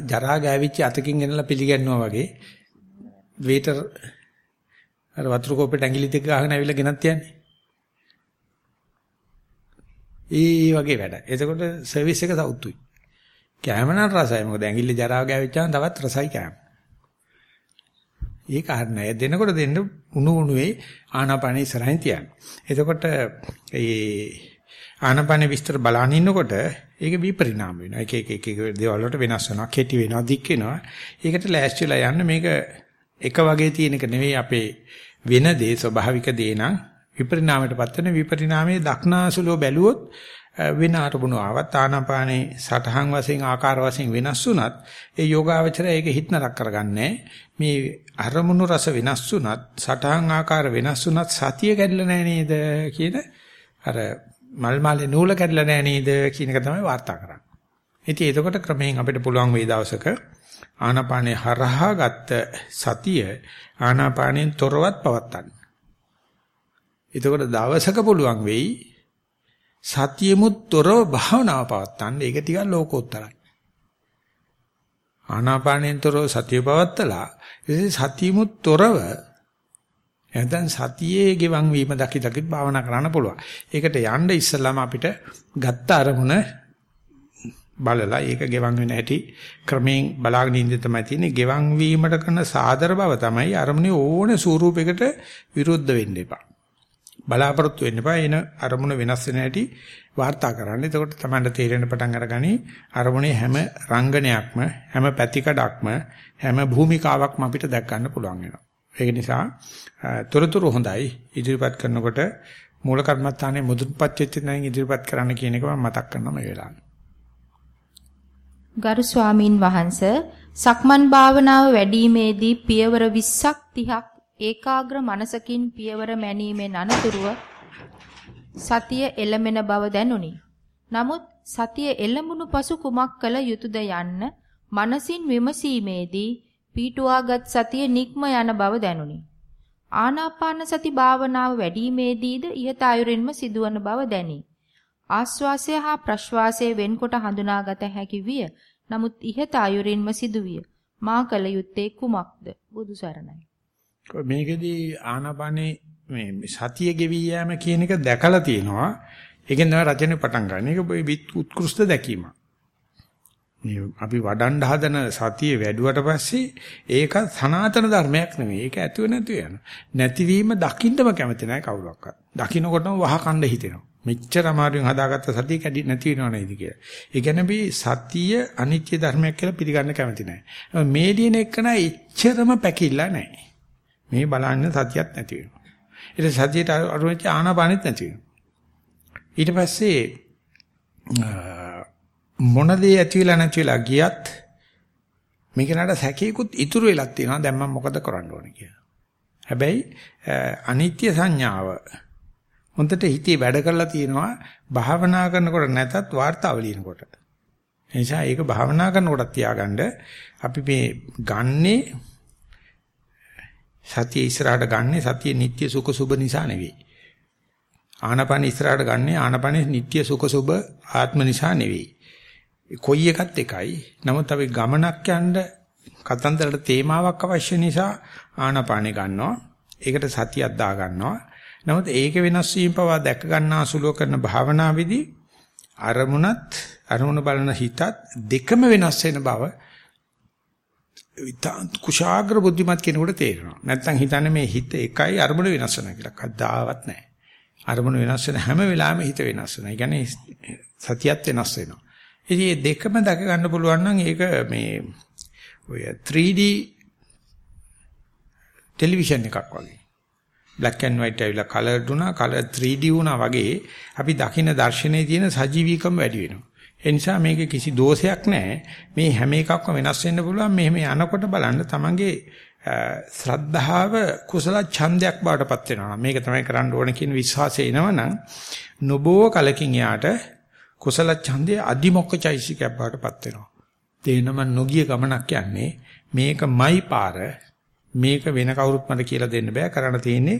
ජරා ගෑවිච්ච අතකින් ගෙනලා පිළිගන්නවා වගේ වේටර් අර වතුර කෝප්පෙට ඇඟිලි දෙක ගහගෙන ඇවිල්ලා ගෙනත් යන්නේ. ඒ වගේ වැඩ. එතකොට සර්විස් එක සවුතුයි. කැම නම් රසයි. මොකද ඇඟිල්ල ජරාව ගෑවිච්චාම තවත් රසයි කැම. ඒක හරිනෑ දෙනකොට දෙන්න උණු උණුවේ ආනාපාන ඉස්සරහින් තියන්න. එතකොට ඒ ආනාපාන විස්තර බලන ඉන්නකොට ඒක විපරිණාම වෙනවා. එක එක එක එක දේවල් වලට වෙනස් වෙනවා, කෙටි වෙනවා, දික් වෙනවා. ඒකට ලෑස්තිලා යන්න මේක එක වගේ තියෙන එක නෙවෙයි අපේ වෙන දේ ස්වභාවික දේ නම් විපරිණාමයටපත් වෙන විපරිණාමයේ දක්නාසුලෝ බැලුවොත් වෙන අරමුණු ආවත් ආනාපානේ සටහන් වශයෙන් ආකාර වශයෙන් වෙනස් වුණත් ඒ යෝගාවචරය ඒක හිතනක් කරගන්නේ මේ අරමුණු රස වෙනස් වුණත් සටහන් ආකාර වෙනස් වුණත් සතිය කැඩලා නැහැ නේද කියන අර මල් මාලේ නූල කැඩලා නැහැ නේද කියන එක තමයි වාර්තා කරන්නේ. ඉතින් එතකොට ක්‍රමයෙන් අපිට පුළුවන් වෙයි දවසක ආනාපානේ හරහා ගත්ත සතිය ආනාපානෙන් තොරවත් පවත්තන්න. එතකොට දවසක පුළුවන් වෙයි සතියෙමුත් තොරව භාවනාව පවත්තන්න. ඒක ටිකක් ලෝකෝත්තරයි. ආනාපානෙන් තොරව සතිය පවත්තලා ඉතින් සතියෙමුත් තොරව නැත්නම් සතියේ ගෙවන් වීම දකි දකිත් භාවනා කරන්න පුළුවන්. ඒකට යන්න ඉස්සෙල්ලාම අපිට ගත්ත අරමුණ බලලා ඒක ගෙවන් වෙන හැටි ක්‍රමයෙන් බලාගෙන ඉඳි තමයි තියෙන්නේ. ගෙවන් වීමට කරන සාදර බව තමයි අරමුණේ ඕන ස්වරූපයකට විරුද්ධ වෙන්න එපා. බලාපොරොත්තු වෙන්න එපා. එන අරමුණ වෙනස් වෙන හැටි වාර්තා කරන්න. එතකොට තමයි තේරෙන පටන් අරගනි අරමුණේ හැම රංගනයක්ම හැම පැතිකඩක්ම හැම භූමිකාවක්ම අපිට දැක් ගන්න පුළුවන් වෙනවා. ඒක නිසා තොරතුරු හොඳයි. ඉදිරිපත් කරනකොට මූල කර්මස්ථානයේ මුදුන්පත් වෙච්ච නැන් ඉදිරිපත් කරන්න කියන එක මම මතක් කරනවා මේ වෙලාවේ. ගරු ස්වාමින් වහන්සේ සක්මන් භාවනාව වැඩිීමේදී පියවර 20ක් 30ක් ඒකාග්‍ර මනසකින් පියවර මැනීමෙන් අනතුරුව සතිය එළමෙන බව දැනුනි. නමුත් සතිය එළඹුණු පසු කුමක් කළ යුතුද යන්න මනසින් විමසීමේදී පීටුවාගත් සතිය නික්ම යන බව දැනුනි. ආනාපාන සති භාවනාව වැඩිීමේදීද ইহත අයුරින්ම සිදුවන බව දැනේ. ආස්වාසය හා ප්‍රශ්වාසය වෙන්කොට හඳුනාගත හැකි විය. නමුත් ইহත අයුරින්ම සිදුවිය. මා කල යුත්තේ කුමක්ද? බුදු සරණයි. මේකෙදී ආනාපානේ මේ සතිය ගෙවි යෑම කියන එක දැකලා තියෙනවා. ඒකෙන් තමයි රචනෙ පටන් ගන්න. ඒක උත්කෘෂ්ඨ දැකීමක්. මේ අපි වඩන්න හදන සතිය වැඩුවට පස්සේ ඒක සනාතන ධර්මයක් නෙමෙයි. ඒක ඇතුව නැතුව යන. නැතිවීම දකින්නම කැමති නැහැ කවුරක්වත්. දකින්නකොටම වහ කණ්ඩ හිතෙනවා. මෙච්චර අමාරුවෙන් හදාගත්ත සතිය කැඩි නැති වෙනව නේද කියලා. ඒ කියන්නේ අපි සතිය අනිත්‍ය ධර්මයක් කියලා පිළිගන්න කැමති නැහැ. මේ දින එක්කන එච්චරම පැකිලා නැහැ. මේ බලන්න සතියක් නැති වෙනවා. ඊට සතියට අරුවෙච්ච ආනාපානෙත් නැති වෙනවා. ඊට පස්සේ මොන දේ ඇති වෙලා නැති වෙලා ගියත් මේක නඩ සැකේකුත් ඉතුරු වෙලක් තියෙනවා දැන් මම මොකද කරන්න ඕනේ කියලා. හැබැයි අනිත්‍ය සංඥාව හොඳට හිතේ වැඩ කරලා තියෙනවා භාවනා කරනකොට නැතත් වාර්තාව ලියනකොට. ඒ නිසා ඒක භාවනා කරනකොට තියාගන්න අපි මේ ගන්නේ සතිය ඉස්සරහට ගන්නේ සතිය නිට්ටය සුඛ සුබ නිසා නෙවෙයි. ආනපන ඉස්සරහට ගන්නේ ආනපනේ නිට්ටය සුඛ සුබ ආත්ම නිසා නෙවෙයි. කොයි එකත් එකයි. නමුත් අපි ගමනක් යන්න කතන්දරට තේමාවක් අවශ්‍ය නිසා ආනාපානෙ ගන්නවා. ඒකට සතියක් දා ගන්නවා. නමුත් ඒක වෙනස් වීම පවා දැක ගන්නා සුලෝ කරන භාවනාවේදී අරමුණත් අරමුණ බලන හිතත් දෙකම වෙනස් වෙන බව කුශාග්‍ර බුද්ධිමත් කෙනෙකුට තේරෙනවා. නැත්තම් හිතන්නේ මේ හිත එකයි අරමුණ වෙනස් වෙනවා කියලා. කද්දාවත් නැහැ. අරමුණ වෙනස් වෙන හැම වෙලාවෙම හිත වෙනස් වෙනවා. ඒ කියන්නේ සතියත් වෙනස් වෙනවා. ඉතින් මේ දෙකම දැක ගන්න පුළුවන් නම් ඒක මේ ඔය 3D ටෙලිවිෂන් එකක් වගේ. black and white ඇවිල්ලා colored වුණා, color 3D වුණා වගේ අපි දකින දර්ශනයේ තියෙන සජීවීකම වැඩි වෙනවා. ඒ නිසා මේකේ කිසි දෝෂයක් නැහැ. මේ හැම එකක්ම වෙනස් වෙන්න පුළුවන්. මෙහෙම යනකොට බලන්න තමන්ගේ ශ්‍රද්ධාව කුසල ඡන්දයක් බවට පත් වෙනවා. මේක තමයි කරන්න ඕන කියන විශ්වාසය එනවනම් නොබෝ කලකින් යාට කුසල ඡන්දයේ අදිමොක්ක චෛසිකයක් බවටපත් වෙනවා. තේනම නොගිය ගමනක් යන්නේ මේකමයි පාර මේක වෙන කවුරුත් මට කියලා දෙන්න බෑ කරන්න තියෙන්නේ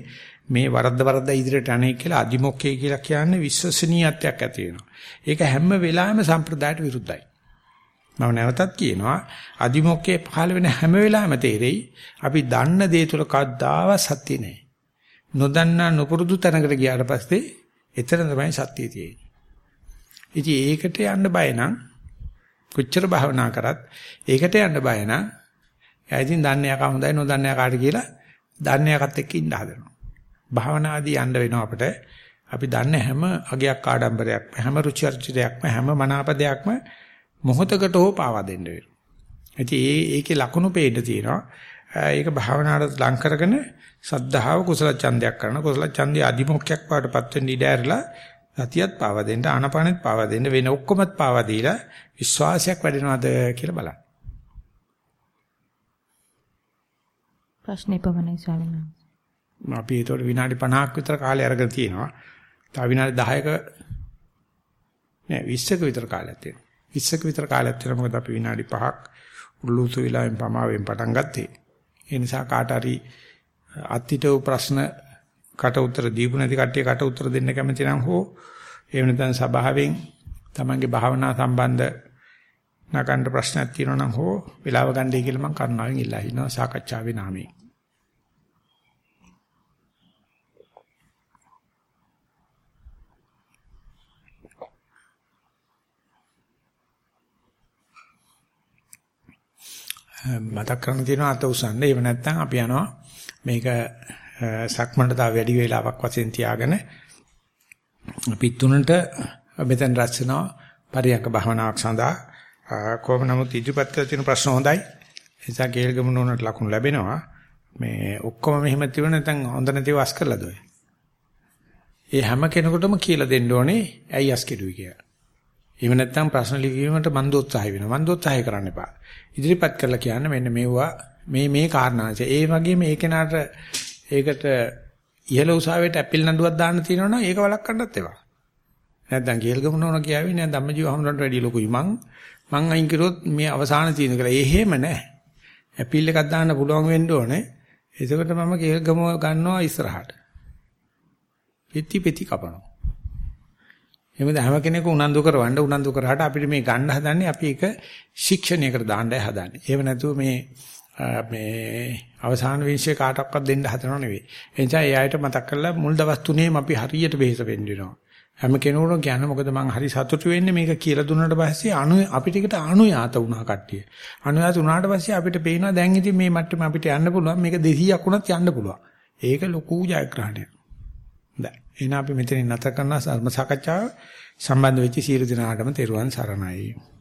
මේ වරද්ද වරද්ද ඉදිරියට අනේ කියලා අදිමොක්කේ කියලා කියන්නේ විශ්වසනීයත්වයක් ඇති වෙනවා. ඒක හැම වෙලාවෙම සම්ප්‍රදායට විරුද්ධයි. මම නැවතත් කියනවා අදිමොක්කේ පහළ වෙන හැම වෙලාවෙම තේරෙයි අපි දන්න දේ තුල කද්දාව සත්‍ය නෑ. නොදන්නා නොපුරුදු තැනකට ගියාට පස්සේ එතන තමයි සත්‍යය තියෙන්නේ. ඉතින් ඒකට යන්න බය නම් කොච්චර භාවනා කරත් ඒකට යන්න බය නම් එයා ඉතින් දන්නේ යකා හොඳයි නොදන්නේ යකාට කියලා දන්නේ යකත් එක්ක ඉන්න හදනවා. භාවනාදී යන්න වෙනවා අපිට. අපි දන්නේ හැම අගයක් ආඩම්බරයක්ම හැම රුචි අරුචියක්ම හැම මනාපදයක්ම මොහොතකට හෝ පාවා දෙන්න වෙනවා. ඉතින් ඒ ඒකේ ලකුණු පේන්න තියෙනවා. ඒක භාවනාවට ලං කරගෙන සද්ධාව කුසල ඡන්දයක් කරන කුසල ඡන්දයේ අදිමොක්කයක් පාටපත් වෙන්න ඉඩ ඇරලා සතියත් පාවා දෙන්න ආනපනෙත් පාවා දෙන්න වෙන ඔක්කොමත් පාවා දීලා විශ්වාසයක් වැඩෙනවද කියලා බලන්න. ප්‍රශ්නේ පමණයි ස්වාමීන් වහන්සේ. අපි ඒතකොට විනාඩි 50ක් විතර කාලය අරගෙන තියෙනවා. තව විනාඩි 10ක නෑ 20ක විතර කාලයක් තියෙනවා. 20ක විතර කාලයක් තියෙනවා මොකද අපි විනාඩි 5ක් උරුලුසු වෙලාවෙන් පමාවෙන් පටන් ගත්තේ. ඒ නිසා කාට හරි අත්හිටව ප්‍රශ්න කට උතර දීපු නැති කට්ටිය කට උතර දෙන්න කැමති නම් හෝ එහෙම නැත්නම් සභාවෙන් තමන්ගේ භාවනා සම්බන්ධ නගන්න ප්‍රශ්නයක් තියෙනවා නම් හෝ වෙලාව ගන්නයි කියලා මම කරුණාවෙන් ඉල්ලා හිනවා සාකච්ඡාවේ නාමයෙන්. මතක් කරන්න තියෙනවා අත උසන්න. එහෙම නැත්නම් අපි යනවා මේක සක්මණට තව වැඩි වේලාවක් වශයෙන් තියාගෙන අපි තුනට මෙතෙන් රැස් වෙනවා පරියන්ක භාවනාවක් සඳහා කොහොම නමුත් ඉදිරිපත් කළ තියෙන ප්‍රශ්න හොඳයි. ඒ නිසා කේල්ගම නෝනට ලකුණු ලැබෙනවා. මේ ඔක්කොම මෙහෙම තිබුණ නැත්නම් හොඳ නැතිව අස් කරලාද ඔය. ඒ හැම කෙනෙකුටම කියලා දෙන්න ඕනේ ඇයි අස් කෙරුවේ කියලා. එහෙම නැත්නම් ප්‍රශ්න ලිවීමට මන් දෝත්සාහය වෙනවා. මන් දෝත්සාහය කරන්න එපා. ඉදිරිපත් කරලා කියන්න මෙන්න මේවා මේ මේ කාරණා. ඒ වගේම ඒ කෙනාට ඒකට ඉහළ උසාවියට ඇපිල් නඩුවක් දාන්න තියෙනවනම් ඒක වළක්වන්නත් ඒවා. නැත්නම් කේල්ගම නෝන කියාවි නෑ ධම්මජීව හමුරන්ට වැඩි ලොකුයි මං මං අයින් කරොත් මේ අවසාන තියෙන කියලා. එහෙම නෑ. ඇපිල් එකක් දාන්න පුළුවන් වෙන්න ඕනේ. එතකොට මම කේල්ගම ගන්නවා ඉස්සරහට. පෙති පෙති කපනවා. එහෙමද හැම කෙනෙකු උනන්දු කරවන්න උනන්දු කරාට අපිට මේ ගන්න හදන්නේ අපි ඒක ශික්ෂණයකට දාන්නයි හදන්නේ. එහෙම නැතුව මේ මේ අවසාන විශ්ය කාටවත් දෙන්න හදනව නෙවෙයි. ඒ නිසා ඒ අයට මතක් කරලා මුල් දවස් තුනේම අපි හරියට බෙහෙස වෙන්න වෙනවා. හැම කෙනෙකුටම කියන්න මොකද මං හරි සතුටු වෙන්නේ මේක කියලා දුන්නාට පස්සේ අනු අපිට එකට අනුයාත වුණා කට්ටිය. අනුයාත වුණාට පස්සේ අපිට පේනවා දැන් ඉතින් මේ මට්ටම අපිට යන්න පුළුවන් මේක 200ක් වුණත් යන්න පුළුවන්. ඒක ලොකු ජයග්‍රහණයක්. හොඳයි. එහෙනම් අපි මෙතනින් නැත කරන සම්ම සාකච්ඡාව සම්බන්ධ වෙච්ච සියලු දෙනාටම තෙරුවන් සරණයි.